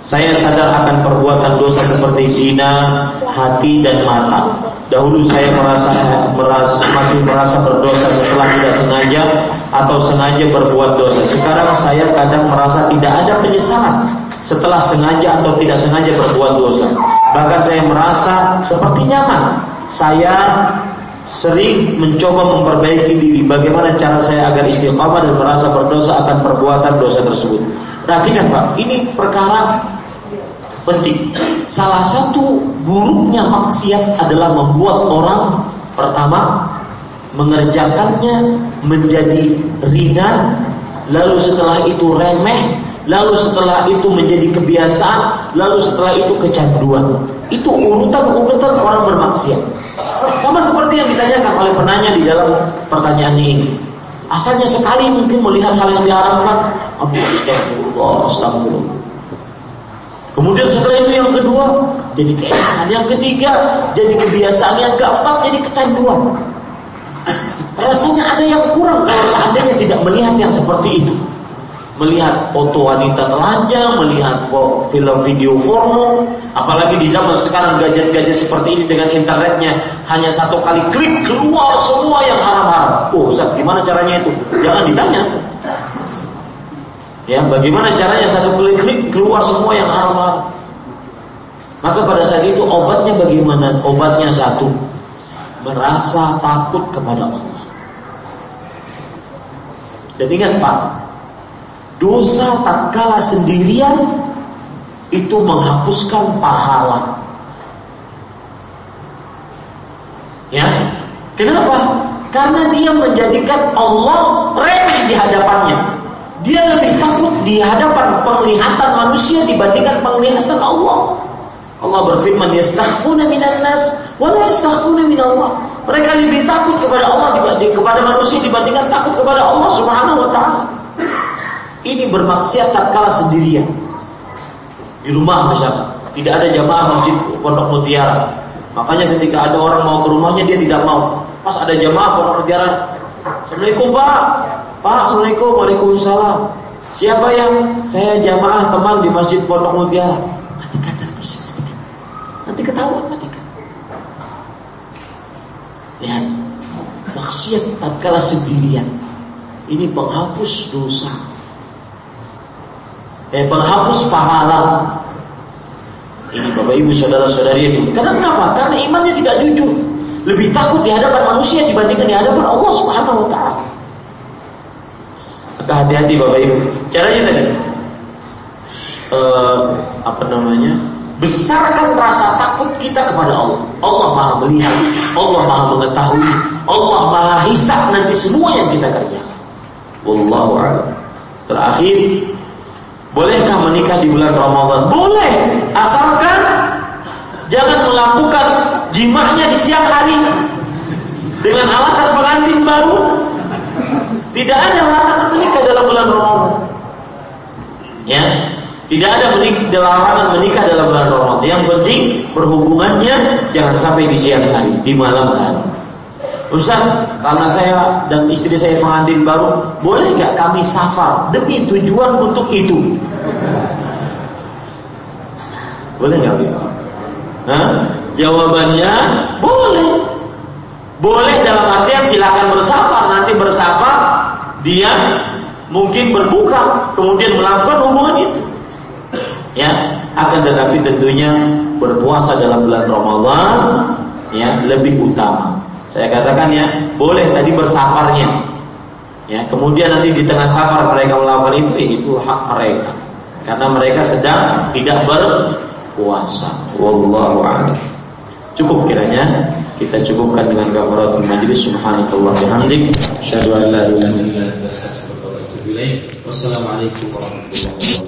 Saya sadar akan perbuatan dosa seperti zina, hati dan mata. Dahulu saya merasa, merasa masih merasa berdosa setelah tidak sengaja atau sengaja berbuat dosa. Sekarang saya kadang merasa tidak ada penyesalan setelah sengaja atau tidak sengaja berbuat dosa. Bahkan saya merasa seperti nyaman. Saya sering mencoba memperbaiki diri. Bagaimana cara saya agar istiqamah dan merasa berdosa akan perbuatan dosa tersebut. Perhatikan Pak, ini perkara penting. Salah satu buruknya maksiat adalah membuat orang pertama mengerjakannya menjadi ringan, lalu setelah itu remeh, lalu setelah itu menjadi kebiasaan, lalu setelah itu kecanduan. Itu urutan-urutan orang bermaksiat. Sama seperti yang ditanyakan oleh penanya di dalam pertanyaan ini. Asalnya sekali mungkin melihat hal yang diharamkan, aduh astagfirullah, astagfirullah. Kemudian setelah itu yang kedua jadi keenakan, yang ketiga jadi kebiasaan, yang keempat jadi kecanduan. Rasanya ada yang kurang kalau seandainya tidak melihat yang seperti itu. Melihat foto wanita telanjang, melihat film video porno, apalagi di zaman sekarang gadget-gadget seperti ini dengan internetnya hanya satu kali klik keluar semua yang haram-haram. Oh, Ustaz, gimana caranya itu? Jangan ditanya. Ya, bagaimana caranya satu klik-klik keluar semua yang haram Maka pada saat itu obatnya bagaimana? Obatnya satu, merasa takut kepada Allah. Dan ingat Pak, dosa tak kalah sendirian itu menghapuskan pahala. Ya, kenapa? Karena dia menjadikan Allah remeh di hadapannya. Dia lebih takut di hadapan penglihatan manusia dibandingkan penglihatan Allah. Allah berfirman, "Yastakhfuna minan nas wa la yastakhfuna min Allah." Mereka lebih takut kepada Allah dibanding kepada manusia dibandingkan takut kepada Allah Subhanahu wa taala. Ini bermaksiat tak kalah sendirian. Di rumah misalnya, tidak ada jamaah masjid Pondok Mutiara. Makanya ketika ada orang mau ke rumahnya dia tidak mau. Pas ada jamaah Pondok Mutiara, Assalamualaikum Pak, Pak, Assalamualaikum, Waalaikumsalam. Siapa yang saya jamaah teman di Masjid Pondok Mutiara? Matikan. Nanti ketahuan matikan. Lihat, maksiat tatkala sendirian. Ini penghapus dosa. Eh, penghapus pahala. Ini Bapak Ibu saudara-saudari ini. Karena kenapa? Karena imannya tidak jujur. Lebih takut di hadapan manusia dibandingkan di hadapan Allah Subhanahu wa taala. Hati-hati Bapak Ibu. Caranya tadi uh, apa namanya? Besarkan rasa takut kita kepada Allah. Allah Maha melihat, Allah Maha mengetahui, Allah Maha hisap nanti semua yang kita kerjakan. Wallahu a'lam. Terakhir, bolehkah menikah di bulan Ramadan? Boleh, asalkan jangan melakukan jimahnya di siang hari dengan alasan pengantin baru tidak ada larangan menikah dalam bulan Ramadan. Ya, tidak ada larangan menikah dalam bulan Ramadan. Yang penting berhubungannya jangan sampai di siang hari, di malam hari. Ustaz, karena saya dan istri saya pengantin baru, boleh nggak kami safar demi tujuan untuk itu? Boleh nggak? Hah? Jawabannya boleh. Boleh dalam artian silakan bersafar. Nanti bersafar dia mungkin berbuka kemudian melakukan hubungan itu. Ya, akan tetapi tentunya berpuasa dalam bulan Ramadan ya lebih utama. Saya katakan ya, boleh tadi bersafarnya. Ya, kemudian nanti di tengah safar mereka melakukan itu, ya itu hak mereka. Karena mereka sedang tidak berpuasa. Wallahu a'lam. Cukup kiranya kita cukupkan dengan kafaratul majlis subhanakallah bihamdik asyhadu an la ilaha illa anta astaghfiruka wa atubu ilaik. Wassalamualaikum warahmatullahi wabarakatuh.